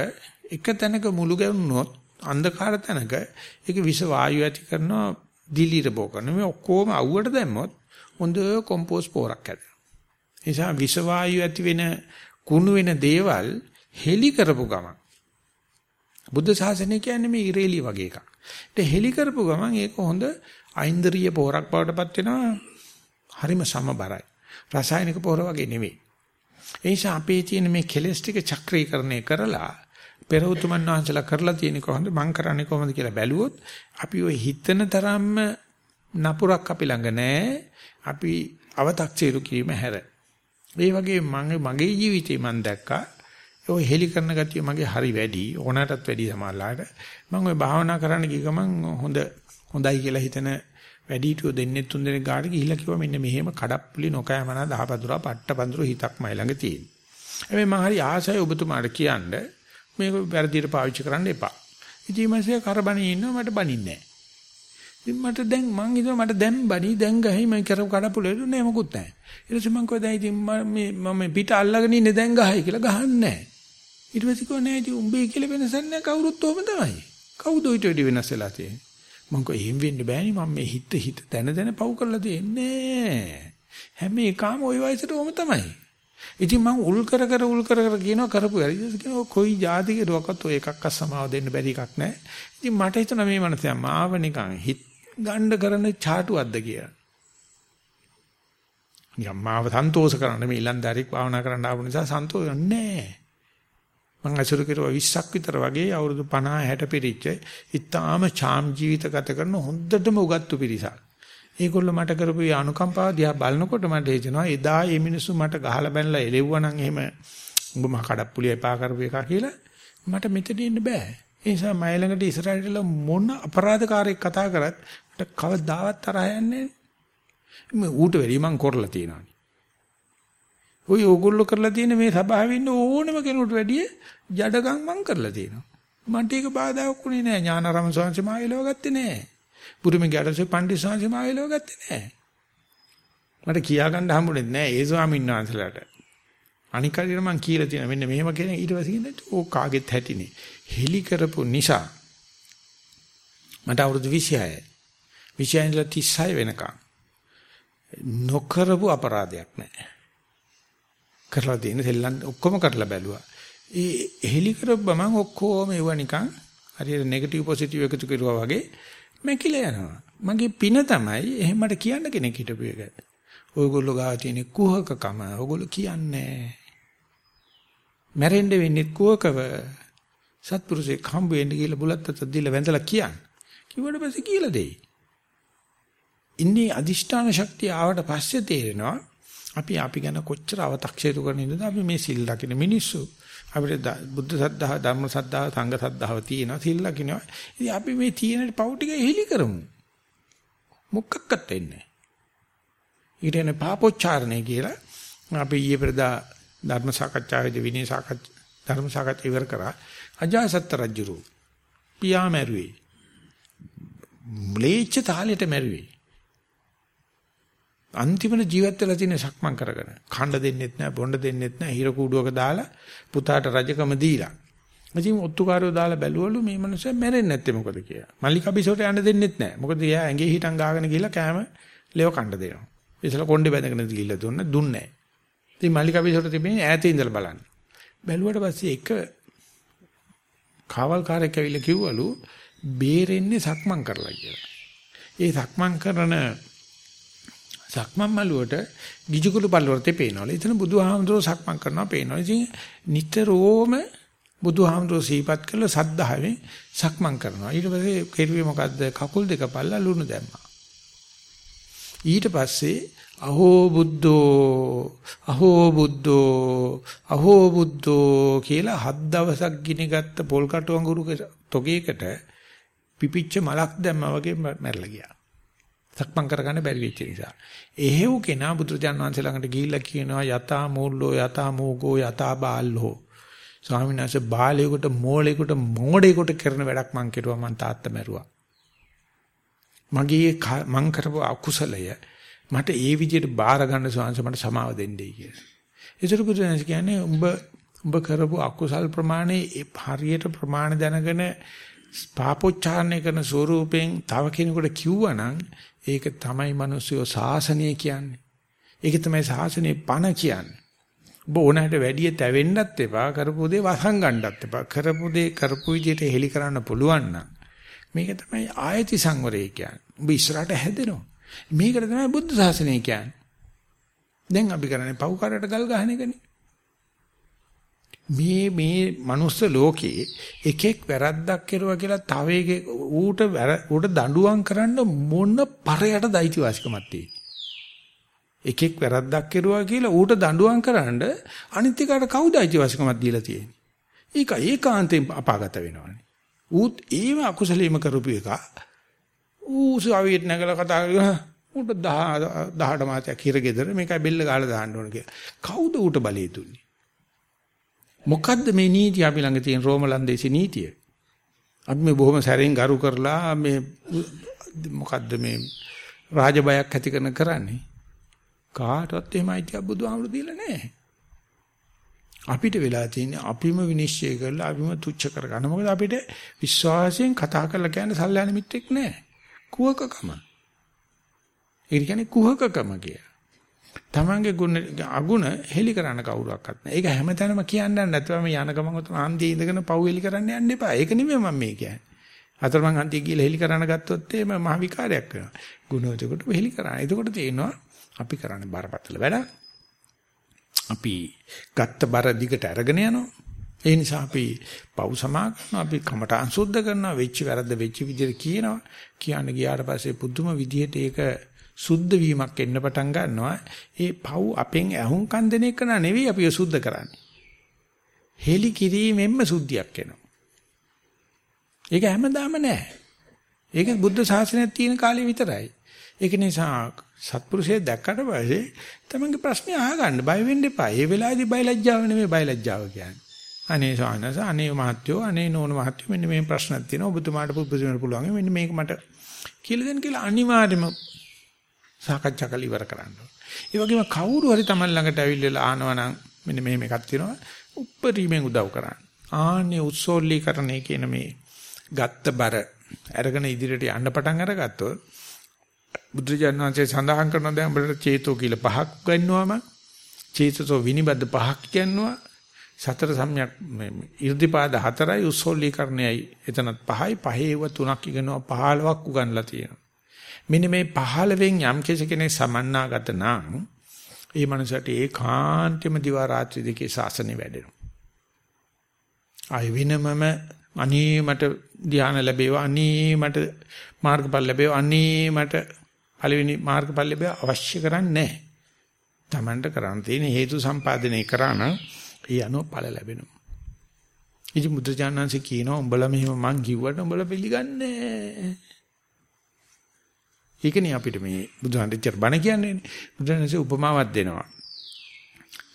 එක තැනක මුළු ගැවුනොත් අන්ධකාර තැනක ඒක විස වායු ඇති කරනවා දිලීර බෝ කරන මේ ඔක්කොම අවුවට දැම්මොත් හොඳ කොම්පෝස් පෝරක් හැදෙනවා. ඒ නිසා විස වායු ඇති වෙන කුණු වෙන දේවල් හෙලි කරපු ගමන් බුද්ධ ශාසනය කියන්නේ මේ ඉරේලි වගේ එකක්. ඒක හෙලි කරපු ගමන් ඒක හොඳ ඓන්ද්‍රිය පෝරක් බවටපත් වෙනවා. හරිම සමබරයි. රසායනික පෝර වගේ නෙවෙයි. ඒ නිසා අපේ තියෙන මේ කෙලස් ටික චක්‍රීකරණය කරලා පෙර උතුමන් වහන්සලා කරලා තියෙන කොහොමද මං කරන්නේ කොහොමද කියලා බැලුවොත් අපි ওই හිතන තරම්ම නපුරක් අපි ළඟ නැහැ. අපි අව탁සීරු කීම හැර. ඒ වගේ මගේ මගේ ජීවිතේ මම දැක්කා ඔය හෙලි කරන ගතිය මගේ හරි වැඩි ඕනටත් වැඩි සමහරලාට මම ওই භාවනා කරන්න ගිය ගමන් හොඳ හොඳයි කියලා හිතන වැඩිහිටියෝ දෙන්නේ තුන් දෙනෙක් ගාඩ ගිහිල්ලා කිව්වා මෙන්න මෙහෙම කඩප්පුලි නොකෑමනා දහපදුරා පට්ටපඳුරු හිතක් මයි ළඟ තියෙන. හැබැයි මම හරි ආසයි ඔබතුමාට කියන්නේ මේක වැරදියට පාවිච්චි කරන්න එපා. ඉතින් මාසේ කරබණී ඉන්නවා මට බනින්නේ නැහැ. ඉතින් මට දැන් මං හිතුවා මට දැන් බනි දැන් ගහයි මම කර කඩපුලෙලු නෑ මොකුත් නැහැ. ඊට පස්සේ මං කිව්වා දැන් ඉතින් මේ මම පිට අල්ලගෙන ඉන්නේ දැන් ගහයි කියලා ගහන්නේ නැහැ. ඊට පස්සේ කිව්වා නෑ ඉතින් උඹේ කියලා වෙනසක් නෑ කවුරුත් ඔහම තමයි. කවුද ඊට වැඩි වෙනස් වෙලා තියෙන්නේ? මං කිව්වා එහෙම වෙන්න බෑනේ මම මේ හිත හිත දැන දැන පව් කරලා තියෙන්නේ. හැම එකම ওই වයසට ඔහම තමයි. ඉතින් මම උල් කර කර උල් කර කර කියනවා කරපු වැඩි කියනවා කොයි જાති කෙරුවක්වත් ඔය එකක්වත් සමාව දෙන්න බැරි එකක් නැහැ. ඉතින් මට හිතුණා මේ මනසයා මාව නිකන් හිත ගන්න කරන චාටුවක්ද කියලා. නිකන් මාව සන්තෝෂ කරන්න මේ ඊලන්දාරික් භාවනා කරන්න ආපු නිසා සන්තෝෂ නැහැ. මම අසුරු කෙරුවා 20ක් විතර වගේ අවුරුදු 50 60 පිරිච්ච ඉතාලම චාම් ජීවිත ගත කරන හොඳටම උගත්තු පිරිසක්. ඒගොල්ලෝ මට කරපු අනුකම්පාව දිහා බලනකොට මට හිතෙනවා එදා මේ මිනිස්සු මට ගහලා බැනලා එලෙව්වා නම් එහෙම උඹ මහ කඩප්පුලිය එපා කරපු එක කියලා මට මෙතන ඉන්න බෑ. ඒ නිසා මයි ළඟට ඉස්සරහට මොන අපරාධකාරයෙක් කතා කරත් මට කවදාවත් තරහ යන්නේ නෑ. ඌට වැඩි මං කරලා තියෙනවා. ඔය ඕගොල්ලෝ කරලා තියෙන මේ සභාවේ ඉන්න ඕනම කෙනෙකුට වැඩිය ජඩගම් මං කරලා තියෙනවා. මන්ට ඒක බාධාක් වුණේ නෑ ඥානාරාම ස්වාමීන් වහන්සේ මාව එලව ගත්තේ නෑ. බුරුමේ ගැටසේ පණ්ඩිත ස්වාමීන් වහන්සේ මාව එලව ගත්තේ නෑ. මට කියා ගන්න හම්බුනේ නෑ ඒ ස්වාමීන් වහන්සේලාට. අනික හරියට මං කියලා තියෙනවා මෙන්න මෙහෙම කියන ඊට පස්සේ කියන්නේ ඕ කාගෙත් හැටිනේ. හෙලි කරපු නිසා මට අවුරුදු 26යි. 26 ඉඳලා 36 වෙනකම් නොකරපු අපරාධයක් නැහැ. කරලා තියෙන සෙල්ලම් ඔක්කොම කරලා බැලුවා. ඒ හෙලි කරපුව මම ඔක්කොම ඒව නිකන් හරියට නෙගටිව් පොසිටිව් එකතු කරුවා වගේ මැකිලා යනවා. මගේ පින තමයි එහෙම මට කියන්න කෙනෙක් හිටපු එක. ඔයගොල්ලෝ ගාව තියෙන කුහකකම ඔයගොල්ලෝ කියන්නේ. මැරෙන්න වෙන්නේ කුහකව. සත්පුරුෂයෙක් හම්බ වෙන්න කියලා බුලත් අත දීලා වැඳලා කියන්න. කිව්වට පස්සේ කියලා දෙයි. ඉන්නේ අදිෂ්ඨාන ශක්තිය ආවට පස්සේ තේරෙනවා අපි අපි ගැන කොච්චර අව탁සේතු කරන ඉඳලා අපි මේ සිල් ලකින මිනිස්සු අපිට බුද්ධ සද්ධා ධර්ම සද්ධා සංඝ සද්ධාව තියෙනවා සිල් ලකිනවා ඉතින් අපි මේ තියෙන පව් ටික එහිලි කරමු. මොකක්වත් වෙන්නේ ඊටන පාපොච්චාරණය කියලා අපි ඊයේ ප්‍රදා ධර්ම සාකච්ඡාවේදී විනය සාකච්ඡා ධර්ම සාකච්ඡා ඉවර කරා. අජාසත් රජුරු පියා මැරුවේ ම්ලේච්ඡ තාලෙට මැරුවේ. අන්තිමට ජීවත් වෙලා තියෙන සක්මන් කරගෙන. කණ්ඩ දෙන්නෙත් නැහැ බොණ්ඩ දෙන්නෙත් නැහැ හිර කූඩුවක දාලා පුතාට රජකම දීලා. ඉතින් ඔත්තුකාරයෝ දාලා බැලුවලු මේ මනුස්සයා මැරෙන්නේ නැත්තේ මොකද කියලා. මල්ලිකබිසෝට යන්න දෙන්නෙත් නැහැ මොකද එයා ඇඟේ හිටන් ගාගෙන ගිහලා කෑම ලෙව කණ්ඩ දෙනවා. ඉතල කොණ්ඩේ බැඳගෙන දීලා දුන්න දුන්නේ නැහැ ඉතින් මල්ලිකබිසෝට තිබෙන්නේ ඈතේ ඉඳලා බලන්න. බැලුවට පස්සේ එක කාවල්කාරයෙක් ඇවිල්ලා කිව්වලු බේරෙන්නේ සක්මන් කරලා කියලා. ඒ සක්මන් කරන සක්මන් මළුවට ගිජුකුළු පල්වරතේ පේනවලු. එතන බුදුහාමුදුරුවෝ සක්මන් කරනවා පේනවා. ඉතින් නිතරම බුදුහාමුදුරුවෝ සීපත් කළ සද්ධාවෙන් සක්මන් කරනවා. ඊට පස්සේ කෙරුවේ මොකද්ද? කකුල් දෙක පල්ලා ලුණු දැම්මා. ඊට පස්සේ අහෝ බුද්ධෝ අහෝ බුද්ධෝ අහෝ බුද්ධෝ කියලා හත් දවසක් ගිනිගත්ත පොල් කටු අඟුරු තොගයකට පිපිච්ච මලක් දැම්මා වගේ මැරලා ගියා. සක්මන් කරගන්න බැරි වෙච්ච නිසා. එහෙව් කෙනා බුදුරජාන් වහන්සේ ළඟට ගිහිල්ලා කියනවා යතා මූල්ලෝ යතා මෝගෝ යතා බාල්ලෝ. ස්වාමීන් වහන්සේ බාලයෙකුට මෝලයෙකුට මෝඩයෙකුට කරන වැඩක් මං කෙරුවා මං තාත්තා මැරුවා. මගේ මං කරපු අකුසලය මට ඒ විදිහට බාර ගන්න ස්වාමීන් මට සමාව දෙන්නයි කියලා. ඒතර බුදුරජාණන් කියන්නේ උඹ උඹ කරපු අකුසල් ප්‍රමාණය හරියට ප්‍රමාණ දැනගෙන පාපොච්චාරණය කරන ස්වරූපෙන් තව කෙනෙකුට කිව්වනම් ඒක තමයි මිනිස්සුયો සාසනය කියන්නේ. ඒක තමයි සාසනයේ පණ කියන්නේ. ඔබ ඕනෑමට වැඩිය තැවෙන්නත් එපා කරපු දේ වසන් ගන්නත් එපා කරපු දේ කරපු විදිහට හෙලි කරන්න පුළුවන් නම් මේක තමයි ආයති සංවරය කියන්නේ. ඔබ ඉස්සරහට හැදෙනවා. මේකට තමයි බුද්ධ ශාසනය කියන්නේ. දැන් අපි කරන්නේ පව් කරට ගල් ගහන එකනේ. මේ මේ මනුස්ස ලෝකේ එකෙක් වැරද්දක් කෙරුවා කියලා තව එකෙක් ඌට ඌට දඬුවම් කරන්න මොන පරයට දෛතිවාසිකමක් තියෙන්නේ. එකෙක් වැරද්දක් කෙරුවා කියලා ඌට දඬුවම් කරන්න අනිත් එකට කවුද දෛතිවාසිකමක් දීලා තියෙන්නේ. ඒක ඒකාන්තයෙන් අපාගත වෙනවනේ. ඌත් ඒව අකුසලීම කරපු එක ඌ සාවිත් නැගලා කතා කරලා ඌට 10 18 මාසයක් හිරගෙදර මේකයි බෙල්ල ගහලා දාන්න ඕන කියලා. කවුද ඌට බලය දුන්නේ? මොකද්ද මේ නීතිය අපි ළඟ තියෙන රෝම ලන්දේසි නීතිය? අපි මේ බොහොම සැරෙන් ගරු කරලා මේ මොකද්ද මේ රාජබයක් ඇති කරන කරන්නේ? කාටවත් එහෙම අයිතියක් බුදුහාමුදුරු දීලා නැහැ. අපිට වෙලා තියෙන්නේ අපිම විනිශ්චය කරලා අපිම තුච්ච කරගන්න. මොකද අපිට විශ්වාසයෙන් කතා කරලා කියන්නේ සල්ලාන මිත්‍රෙක් නැහැ. කුහකකම. ඒ කියන්නේ කුහකකම කියලා. තමන්ගේ ගුණ අගුණ හෙලි කරන්න කවුරක්වත් නැහැ. ඒක හැමතැනම කියන්න නැත්නම් මේ යන ගමන් උතන ආන්දියේ ඉඳගෙන පව් හෙලි කරන්න යන්න එපා. ඒක නෙමෙයි මම මේ කියන්නේ. අතරමං අන්තිය කියලා හෙලි කරන්න ගත්තොත් එහෙම මහ විකාරයක් වෙනවා. ගුණෝතෙකුට හෙලි කරන්න. එතකොට තේනවා අපි කරන්නේ බරපතල වැඩක්. අපි ගත්ත බර දිගට අරගෙන යනවා. ඒ නිසා අපි පව් සමා කරනවා අපි කමටහන් සුද්ධ කරනවා වෙච්ච වැරද්ද වෙච්ච විදිහට කියනවා කියන්න ගියාට පස්සේ පුදුම විදිහට ඒක සුද්ධ වීමක් එන්න පටන් ගන්නවා. ඒ පව් අපෙන් ඇහුම්කන් දෙන එක නෙවෙයි අපි සුද්ධ කරන්නේ. හෙලි කිරීමෙන්ම සුද්ධියක් එනවා. ඒක හැමදාම නෑ. ඒක බුද්ධ ශාසනයක් තියෙන කාලේ විතරයි. ඒක නිසා සත්පුරුෂය දැක්කට පස්සේ තමන්ගේ ප්‍රශ්නේ අහගන්න. බය වෙන්න එපා. ඒ වෙලාවේදී බයලජ්ජාව නෙමෙයි බයලජ්ජාව කියන්නේ. අනේ සානස අනේ මහත්යෝ අනේ නෝන මහත්යෝ මෙන්න මේ ප්‍රශ්නක් තියෙනවා. ඔබතුමාට පුදුමට පුළුවන්. මෙන්න මේක මට කියලා දෙන්න කියලා අනිවාර්යයෙන්ම සාකච්ඡා කරලා ඉවර කරන්න ඕනේ. ඒ වගේම කවුරු හරි Taman ළඟට ඇවිල්ලා ආනවා නම් මෙන්න මෙහෙම එකක් තියෙනවා. උප්පරීමෙන් උදව් කරන්න. ආන්නේ උත්සෝල්ලීකරණය කියන මේ ගත්ත බර අරගෙන ඉදිරියට යන්න පටන් අරගත්තොත් බුදුරජාණන් වහන්සේ සඳහන් කරන දැන් අපිට චේතෝ කියලා පහක් ගන්නවම චේතසෝ විනිබද්ද පහක් කියනවා. සතර සම්‍යක් ඉර්ධිපාද හතරයි උස්සෝලීකරණයයි එතනත් පහයි. පහේව තුනක් ඉගෙනවා 15ක් උගන්ලා තියෙනවා. මෙන්න මේ 15න් යම් කෙනෙක් සමන්නාගත නම් ඒ මනසට ඒකාන්තෙම දිවා රාත්‍රී දෙකේ සාසනෙ වැඩෙනවා ආය වෙනමම අනේ මට ධ්‍යාන ලැබේවා අනේ මට මාර්ගඵල ලැබේවා අනේ මට පළවෙනි මාර්ගඵල ලැබෙව අවශ්‍ය කරන්නේ නැහැ. Tamanට කරන්න තියෙන හේතු සම්පාදනය කරා නම් ඒ අනුව ඵල ලැබෙනවා. ඉතින් බුදුජානනාංශ කියනවා උඹලා මෙහෙම මං කිව්වට උඹලා පිළිගන්නේ ඒකනේ අපිට මේ බුදුහන්දෙච්චර බණ කියන්නේ බුදුහන්සේ උපමාවක් දෙනවා.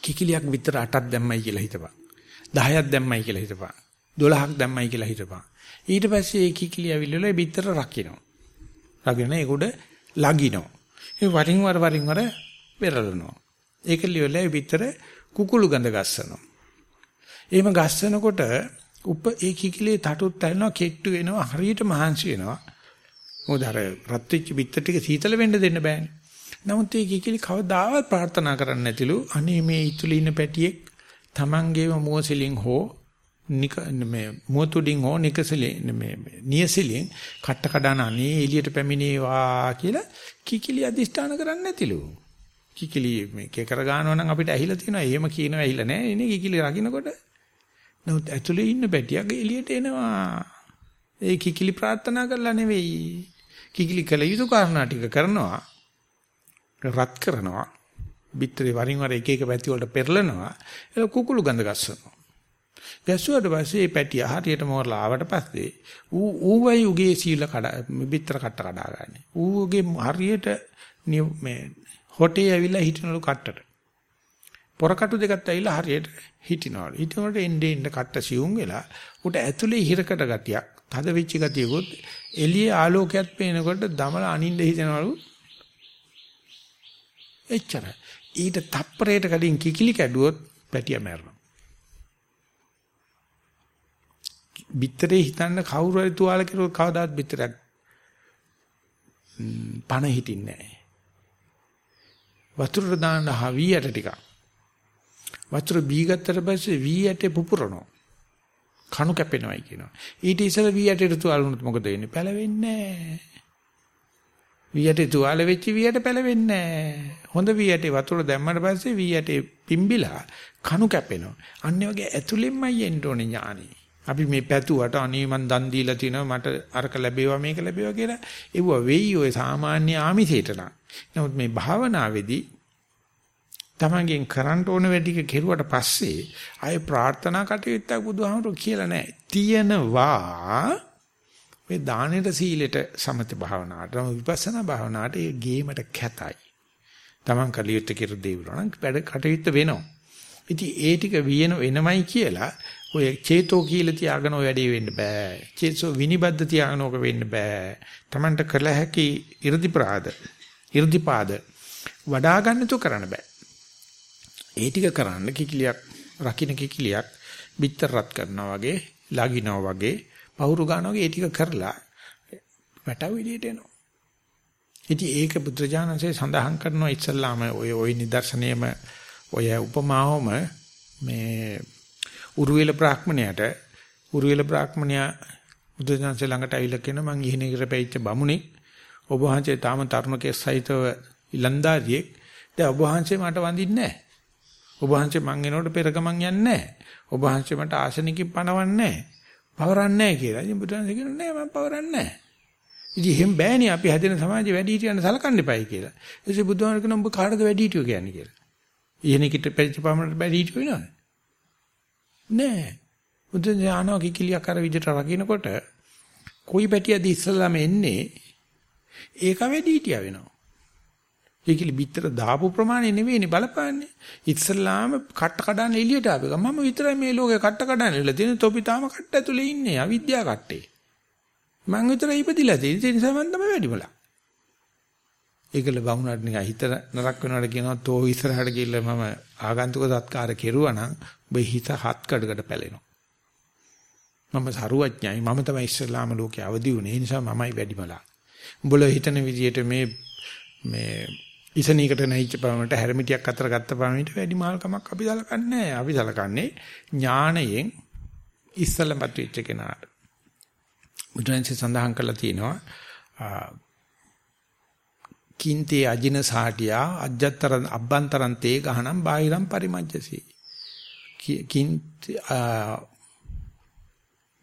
කිකිලියක් විතර 8ක් දැම්මයි කියලා හිතපන්. 10ක් දැම්මයි කියලා හිතපන්. 12ක් දැම්මයි කියලා හිතපන්. ඊට පස්සේ ඒ කිකිලිය ඇවිල්ලා ඒ විතර රකින්න. රකින්න ඒකට ලගිනවා. ඒ වරින් වර වරින් වර පෙරලනවා. ඒක ලියලා විතර කුකුළු ගඳ ගස්සනවා. එහෙම ගස්සනකොට උප ඒ කිකිලේ තටුත් ඇලනවා කෙට්ටු වෙනවා හරියට මහන්සි වෙනවා. මොකද අර රත් වෙච්ච බිත්තර ටික සීතල වෙන්න දෙන්න බෑනේ. නමුත් ඒ කිකිලි කවදාවත් ප්‍රාර්ථනා කරන්නේ නැතිලු අනේ මේ ඉතුලේ ඉන්න පැටියෙක් Tamangeම මොසිලින් හෝ නික මේ මුවතුඩින් හෝ නිකසලේ මේ නියසලෙන් කට්ට කඩන අනේ එළියට පැමිණේවා කියලා කිකිලි අදිෂ්ඨාන කරන්නේ නැතිලු. කිකිලි මේ කේකර ගන්නවා නම් අපිට ඇහිලා තියෙනවා. එහෙම කියනවා ඇහිලා නැහැ. එනේ කිකිලි රකින්නකොට. නමුත් ඇතුලේ ඉන්න පැටියක් එළියට එනවා. ඒ කිකිලි ප්‍රාර්ථනා කරලා නෙවෙයි. කිකිලි කළ යුතු කාරණා ටික කරනවා. රත් කරනවා. බිත්තරේ වරින් වර එක එක පැති වලට පෙරලනවා. ඒක කුකුළු ගඳ ගස්සනවා. ගැස්සුවට පස්සේ මේ පැටිය හරියට මෝරලා ආවට පස්සේ ඌ ඌවයි උගේ සීල කඩ පිටර කට්ට කඩා ගන්න. ඌගේ හරියට මේ හොටේ ඇවිල්ලා හිටිනලු කට්ටට. පොරකටු දෙකත් ඇවිල්ලා හරියට හිටිනවලු. ඊටකොට එන්නේ එන්න කට්ට සියුම් වෙලා උට ඇතුලේ හිරකට ගතියක්, තද වෙච්ච ගතියකුත් එළියේ ආලෝකයක් පේනකොට දමල අනින්න හිතනවලු. එච්චර. ඊට තප්පරයට කලින් කිකිලි කැඩුවොත් පැටිය මැරෙනවා. බිත්තරේ හිතන්න කවුරු හරි තුවාල කරුවොත් කවදාවත් බිත්තරයක් පණ හිටින්නේ නැහැ. වතුර දාන්න හවි යට ටිකක්. වතුර බී ගත්තට පස්සේ වී යටේ පුපුරනවා. කණු කැපෙනවයි කියනවා. ඊට ඉස්සෙල්ලා වී යටේට තුවාල වුණොත් මොකද වෙන්නේ? පැලවෙන්නේ නැහැ. වී යටේ තුවාල වෙච්ච වී යට පැලවෙන්නේ නැහැ. හොඳ වී යටේ වතුර දැම්මට පස්සේ වී යටේ පිම්බිලා කණු කැපෙනවා. අන්න වගේ ඇතුළෙන්මයි එන්න ඕනේ ඥානෙ. අපි මේ පැතුවට අනේ මන් දන් දීලා තිනවා මට අරක ලැබේවා මේක ලැබේවා කියලා ඒව වෙයි ඔය සාමාන්‍ය ආමිසයට නම්. නමුත් මේ භාවනාවේදී තමන්ගෙන් කරන්න ඕන වැඩ ටික කෙරුවට පස්සේ ආයේ ප්‍රාර්ථනා කටයුත්තක් බුදුහාමුදුරුවෝ කියලා නැහැ. තියෙනවා මේ දානෙට සීලෙට සමත භාවනාවට විපස්සනා භාවනාවට ඒ ගේමට කැතයි. තමන් කලියුත් කියලා දෙවිලා නම් වැඩ කටයුත්ත වෙනවා. ඉතින් ඒ ටික වෙන වෙනමයි කියලා ඔය චේතෝ කියලා තියාගෙන ඔය වැඩේ වෙන්න බෑ. චේතෝ විනිබද්ධ තියාගෙන ඕක වෙන්න බෑ. තමන්ට කළ හැකි 이르දි ප්‍රාද, 이르දි පාද වඩා ගන්නතු කරන්න බෑ. ඒ ටික කරන්න කිකිලියක් රකින්න කිකිලියක් බිත්තර රත් කරනවා වගේ, ලාගිනවා වගේ, පහුරු ගන්නවා වගේ ඒ ටික කරලා වැටව විදියට එනවා. ඉතින් ඒක බුද්ධජානන්සේ සඳහන් කරනවා ඉස්සල්ලාම ඔය ওই නිදර්ශනයේම ඔය උපමාවම මේ උරුවෙල බ්‍රාහ්මණයට උරුවෙල බ්‍රාහ්මණයා බුදුසසුන ළඟට ඇවිල්ලා කියන මං ඉහිණේකට පැවිච්ච බමුණෙක් ඔබ වහන්සේ තාම තරුණ කෙස් සහිතව ඉලන්දාරියෙක් දැන් ඔබ වහන්සේ මට වඳින්නේ නැහැ. ඔබ වහන්සේ මං එනකොට පෙර ගමන් යන්නේ නැහැ. ඔබ වහන්සේ මට ආසනිකින් පණවන්නේ නැහැ. පවරන්නේ නැහැ කියලා. ඉතින් බුදුන් කියනවා නෑ මම පවරන්නේ නැහැ. ඉතින් එහෙම බෑනේ අපි හැදෙන සමාජයේ වැඩි හිටියන් සලකන්න එපායි කියලා. ඊට පස්සේ බුදුහාමර කියනවා ඔබ කාටද වැඩි හිටියෝ කියන්නේ කියලා. ඉහෙනකිට පරිචපමණට වැඩි හිටියෝ වෙනවද? නෑ. බුදුන් ඥානෝ කිකිලියක් අර විදිහට රකින්නකොට කොයි පැටියද ඉස්සල්ලාම එන්නේ ඒක වැඩි හිටියා වෙනවා. ඒකලි පිටර දාපු ප්‍රමාණය නෙවෙයිනේ බලපාන්නේ. ඉස්සල්ලාම කට්ට කඩන්න එළියට ආපෙක. මම විතරයි මේ ලෝකේ කට්ට කඩන්න ඉල්ල තියෙන තොපි තාම කට්ට ඇතුලේ ඉන්නේ. අවිද්‍යාව කට්ටේ. මං විතරයි ඉපදිලා තියෙන්නේ. ඒ නිසා මං තමයි වැඩිමලා. ඒකල වුණාට නිකන් හිත නරක වෙනවට කියනවා තෝ ඉස්සරහට ගිහිල්ලා මම ආගන්තුක සත්කාර කෙරුවා නම් ඔබ හිත හත් කඩකට පැලෙනවා. මම සරුවඥයි මම තමයි ඉස්ලාම ලෝකේ අවදි වුනේ. ඒ නිසා මමයි වැඩිමලා. උඹලා හිතන විදිහට මේ මේ ඉසනීකට නැහිච්ච පමණට හැරමිටියක් අතර ගත්ත පමණට වැඩි මාල්කමක් අපි සලකන්නේ නැහැ. අපි සලකන්නේ ඥාණයෙන් ඉස්සලමත් වෙච්ච කෙනාට. බුදුන්සේ සඳහන් කරලා තියෙනවා කින්තේ අජින සාටියා අජත්තර අබ්බන්තරන් තේ ගහනම් බාහිරම් පරිමජ්ජසී. කින්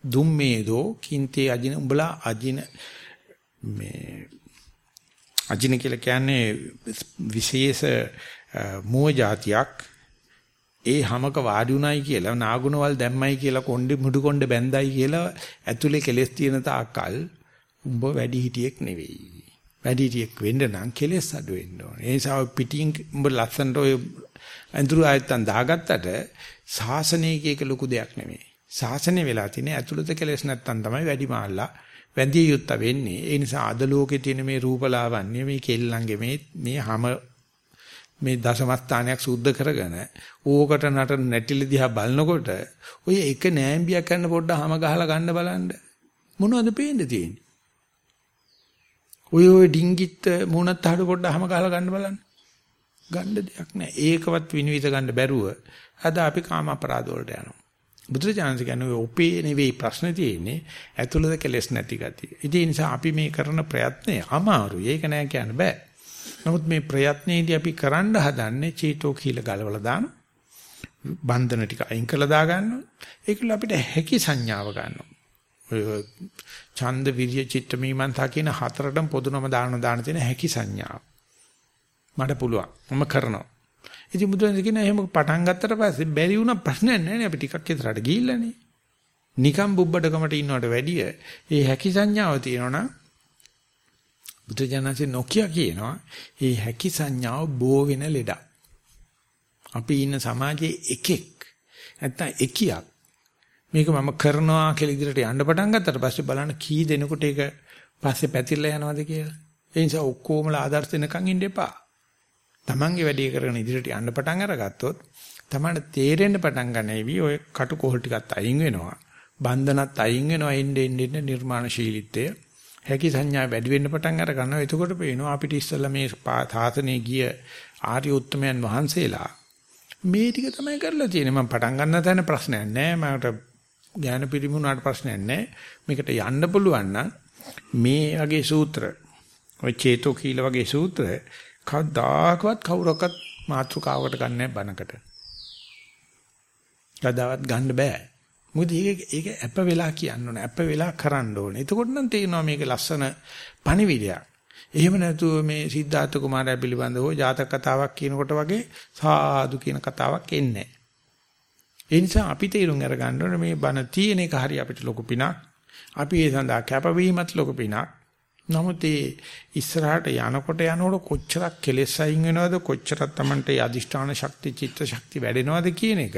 දුම්මේදෝ කින්තේ අජින උඹලා අජින මේ අජින කියලා කියන්නේ විශේෂ මෝහ જાතියක් ඒ හැමක වාඩි උනායි කියලා නාගුණවල් දැම්මයි කියලා කොණ්ඩේ මුඩු කොණ්ඩේ බැඳයි කියලා ඇතුලේ කෙලස් තියෙන තාක්කල් උඹ වැඩි හිටියෙක් නෙවෙයි. වැඩි හිටියෙක් වෙන්න නම් කෙලස් අඩු වෙන්න ඕනේ. ඒ නිසා පිටින් උඹ ලස්සනට ඔය අඳුරු ආයත්තන් දාගත්තට සාසනයක ලොකු දෙයක් නෙමෙයි. සාසනය වෙලා තියෙන ඇතුළත කෙලස් නැත්තම් තමයි වැඩි මාල්ලා වැඳිය යුත්ත වෙන්නේ. ඒ නිසා අද ලෝකේ තියෙන මේ රූපලාවන්‍ය මේ කෙල්ලන්ගේ මේ මේ හැම මේ දශමස්ථානයක් සුද්ධ කරගෙන ඕකට නට නැටිලි දිහා බලනකොට ඔය එක නෑම්බියක් කරන පොඩ්ඩ හැම ගහලා ගන්න බලන්න. මොනවද පේන්න තියෙන්නේ? ඔය ඔය ඩිංගිත් මුණත් හඩ පොඩ්ඩ හැම ගහලා ගන්න බලන්න. ගන්න දෙයක් නෑ. ඒකවත් විනිවිද ගන්න බැරුව අද අපි කාම අපරාධ වලට යනවා. බුදුරජාණන් කියන්නේ ඔය ඔපේ නෙවෙයි ප්‍රශ්නේ තියෙන්නේ ඇතුළත කෙලස් නැති ගතිය. ඉතින් ඒ නිසා අපි මේ කරන ප්‍රයත්නය අමාරුයි. ඒක නෑ කියන්න බෑ. නමුත් මේ ප්‍රයත්නයේදී අපි කරන්න හදන්නේ චේතෝ කීල ගලවලා දාන බන්ධන ටික අයින් කරලා දා ගන්නවා. ඒකල අපිට හැකි සංඥාව ගන්නවා. ඔය ඡන්ද විරිය චිත්ත මීමන්තා කියන හතරටම පොදුනම දාන දාන තියෙන හැකි සංඥාව. මට පුළුවන්. මම කරනවා. ඉතින් බුදුන් කියන එහෙම පටන් ගත්තට පස්සේ බැරි වුණා ප්‍රශ්නයක් නැහැ නේ අපි ටිකක් ඉතරට ගිහිල්ලානේ. නිකම් බුබ්බඩකමට ඉන්නවට වැඩිය ඒ හැකි සංඥාව තියෙනවනම් බුදුජානසෙ නොකිය කියනවා ඒ හැකි සංඥාව බෝ වෙන ලෙඩක්. අපි ඉන්න සමාජයේ එකෙක් නැත්තම් එකියක් මේක මම කරනවා කියලා ඉදිරියට යන්න පටන් ගත්තට පස්සේ බලන්න කී දෙනෙකුට ඒක පස්සේ පැතිරලා යනවද කියලා. ඒ නිසා ඔක්කොමලා ආදර්ශ වෙනකන් ඉන්න එපා. තමන්ගේ වැඩේ කරගෙන ඉදිරියට යන්න පටන් අරගත්තොත් තමන්ට තේරෙන්න පටන් ගන්නේවි ඔය කටු කොහල් ටිකත් අයින් වෙනවා. බන්ධනත් අයින් වෙනවා එන්නේ එන්නේ නිර්මාණශීලීත්වය. හැකි සංඥා වැඩි වෙන්න පටන් අර ගන්නවා. එතකොට පේනවා අපිට ඉස්සෙල්ලා මේ සාසනේ ගිය ආර්ය උත්තමයන් වහන්සේලා මේ ටික තමයි කරලා තියෙන්නේ. මම පටන් ගන්න තැන ප්‍රශ්නයක් නැහැ. මට ඥාන පිරිමුණාට ප්‍රශ්නයක් නැහැ. මේකට යන්න පුළුවන් නම් මේ වගේ සූත්‍ර ඔය චේතෝ කීල වගේ සූත්‍ර කවදාකවත් කවුරක්වත් මාත්‍රකාවකට ගන්නෑ බනකට. කවදාවත් ගන්න බෑ. මොකද ඒක ඒක අප වෙලා කියන්න ඕනේ. අප වෙලා කරන්න ඕනේ. එතකොට නම් තේරෙනවා මේක ලස්සන පණිවිඩයක්. එහෙම නැතුව මේ සිද්ධාර්ථ කුමාරයා පිළිබඳව ජාතක කතාවක් කියනකොට වගේ සාදු කියන කතාවක් එන්නේ ඒ නිසා අපි තේරුම් අරගන්න ඕනේ මේ බණ තියෙන එක හරි අපිට ලොකු පිනක්. අපි ඒ සඳහා කැපවීමත් ලොකු පිනක්. නමුත් ඒ ඉස්සරහට යනකොට යනකොට කොච්චරක් කෙලෙස් අයින් වෙනවද කොච්චරක් Tamante අදිෂ්ඨාන ශක්ති චිත්ත ශක්ති වැඩෙනවද කියන එක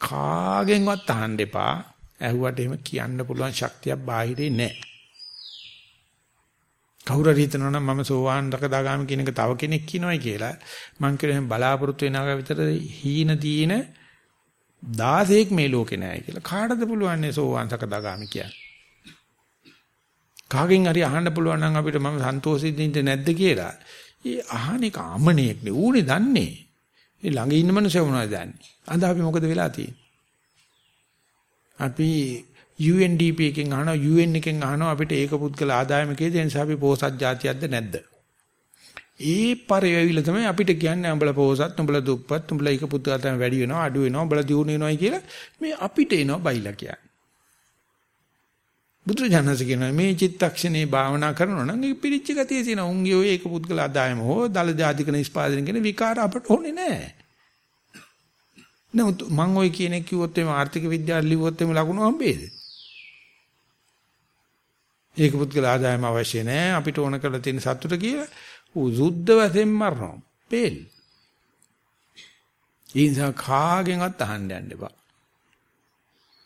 කාගෙන්වත් අහන්න එපා. ඇහුවට එහෙම කියන්න පුළුවන් ශක්තියක් බාහිරේ නැහැ. කවුරු හරි හිතනවා නම් මම සෝවාන් දකදාගාම කියන එක තව කෙනෙක් කියනවායි කියලා මං කියන එහෙම බලාපොරොත්තු වෙනවා විතර හීන දීන 16ක් මේ ලෝකේ නැහැ කියලා. කාටද පුළුවන් නේ සෝවාන් දකදාගාම කියන්නේ? කාගෙන් හරි අහන්න පුළුවන් නම් අපිට මම සන්තෝෂෙදින්ද නැද්ද කියලා. ඒ අහන එක අමනේක් නේ. ඌනේ දන්නේ. ඒ ළඟ ඉන්න මනුස්සය මොනවද දන්නේ? අද අපි මොකද වෙලා තියෙන්නේ? අපි UNDP එකෙන් අහනවා UN එකෙන් අහනවා අපිට ඒක පුද්ගල ආදායමකේද ඒ නිසා අපි පොහොසත් જાතියක්ද නැද්ද? ඒ පරිවෙවිල තමයි අපිට කියන්නේ උඹලා පොහොසත් උඹලා දුප්පත් උඹලා ඒක පුද්ගල ආදායම වැඩි වෙනවා අඩු වෙනවා උඹලා දියුණු වෙනවායි කියලා මේ අපිට එනවා බයිලා කියන්නේ. බුදුරජාණන්සේ කියනවා මේ චිත්තක්ෂණේ භාවනා කරනවා නම් ඒ පිරිච්ච ගතිය තියෙන උන්ගේ ඔය ඒක පුද්ගල ආදායම හෝ දල ජාතික නිස්පාදනය කියන විකාර අපට ඕනේ නැහැ. නමුත් මම ඔය කියන එක කිව්වොත් එimhe ආර්ථික විද්‍යාව ලිව්වොත් එimhe ලකුණු හම්බෙයිද? ඒක පුද්ගල ආදායම අවශ්‍ය නැහැ අපිට ඕන කරලා තියෙන සතුට කියලා ඌ සුද්ධ වශයෙන් මරනවා. පෙල්. ඒ නිසා කාගෙන්වත් අහන්න යන්න එපා.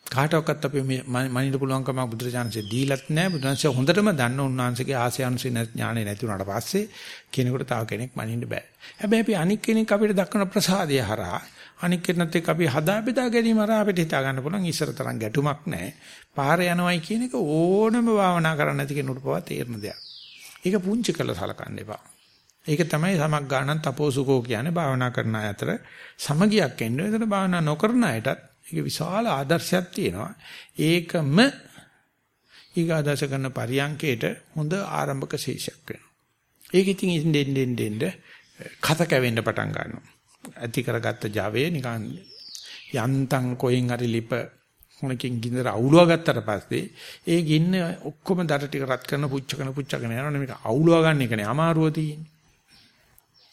කාටවත් අපි මේ මනින්න පුළුවන්කම බුදුරජාණන්සේ දීලත් නැහැ බුදුරජාණන්සේ හොඳටම දන්න උන්වහන්සේගේ ආසය අනුසය ඥානෙ නැති වුණාට පස්සේ කෙනෙකුට තව කෙනෙක් මනින්න බෑ. හැබැයි අපි අනික් කෙනෙක් අපිට දක්වන ප්‍රසාදය හරහා අනික් කෙනෙක්ට එක්ක අපි හදා බෙදා ගැනීම හරහා අපිට හිතා ගන්න පුළුවන් ඉස්සර තරම් ගැටුමක් නැහැ පාර යනවයි කියන එක ඕනම භාවනා කරන්න නැති කෙනෙකුට පවා තේරෙන දෙයක්. ඒක පුංචි කළා සලකන්න එපා. ඒක තමයි සමග්ගාණන් තපෝසුකෝ කියන්නේ භාවනා කරන අය අතර සමගියක් එන්නේ. එතන භාවනා නොකරන අයටත් ඒක විශාල ආදර්ශයක් තියෙනවා. ඒකම ඊගාදශ කරන පරියන්කේට හොඳ ආරම්භක ශේෂයක් වෙනවා. ඒක ඉතින් ඉඳෙන් දෙන්න දෙන්න කත කැවෙන්න පටන් ගන්නවා. ඇති කරගත්ත Java නිකන් යන්තම් කොයින් හරි ලිප මොනකින් ගින්දර අවුලවා ගත්තට පස්සේ ඒ ගින්න ඔක්කොම දර ටික රත් කරන පුච්චකන පුච්චකන යනවනේ මේක අවුලවා ගන්න එකනේ අමාරුව තියෙන්නේ.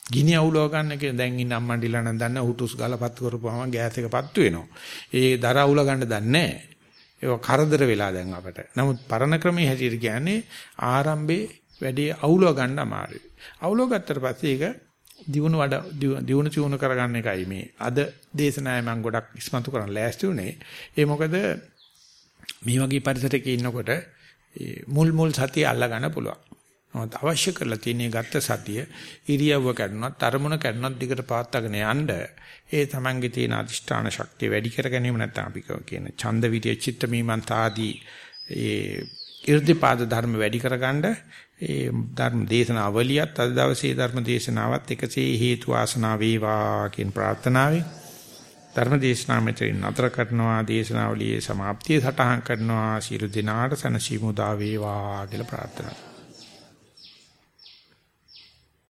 ගිනි අවුලව ගන්න කියලා දැන් ඉන්න අම්මන්ඩිලා නම් දන්න උටුස් ගාලා පත්තු කරපුවාම ගෑස් එක පත්තු වෙනවා. ඒ දර අවුල ගන්න දන්නේ නැහැ. ඒක කරදර වෙලා දැන් අපට. නමුත් පරණ ක්‍රමයේ හැටියට කියන්නේ ආරම්භයේ වැඩි අවුලව ගන්න අමාරුයි. අවුලව ගත්තට පස්සේ ඒක දියුණු වඩ දියුණු චුණු කරගන්න එකයි මේ අද දේශනාවේ මම ගොඩක් ඉස්මතු කරන්න ලෑස්ති උනේ. ඒ මොකද මේ වගේ පරිසරයක ඉන්නකොට මුල් මුල් සතිය අල්ල ගන්න පුළුවන්. නමුත් අවශ්‍ය කරලා තියෙන ගත්ත සතිය ඉරියව්ව කැඩුනත් අරමුණ කැඩුනත් දිගට පවත්වාගෙන යන්න. ඒ තමන්ගේ තියෙන අදිෂ්ඨාන ශක්තිය වැඩි කර ගැනීම නැත්නම් අපි කියන ඡන්ද විරිය චිත්ත මීමන්තාදී ඒ irdipaද ධර්ම වැඩි කරගන්න ඒ ධර්ම දේශනාවලියත් අද දවසේ ධර්ම දේශනාවත් එකසේ හේතු වාසනා වේවා කියන ප්‍රාර්ථනාවෙන් ධර්ම දේශනාව මෙතන නතර කරනවා දේශනාවලියේ સમાප්තිය සටහන් කරනවා. සියලු දිනාට සනසීමු දා වේවා කියලා ප්‍රාර්ථනා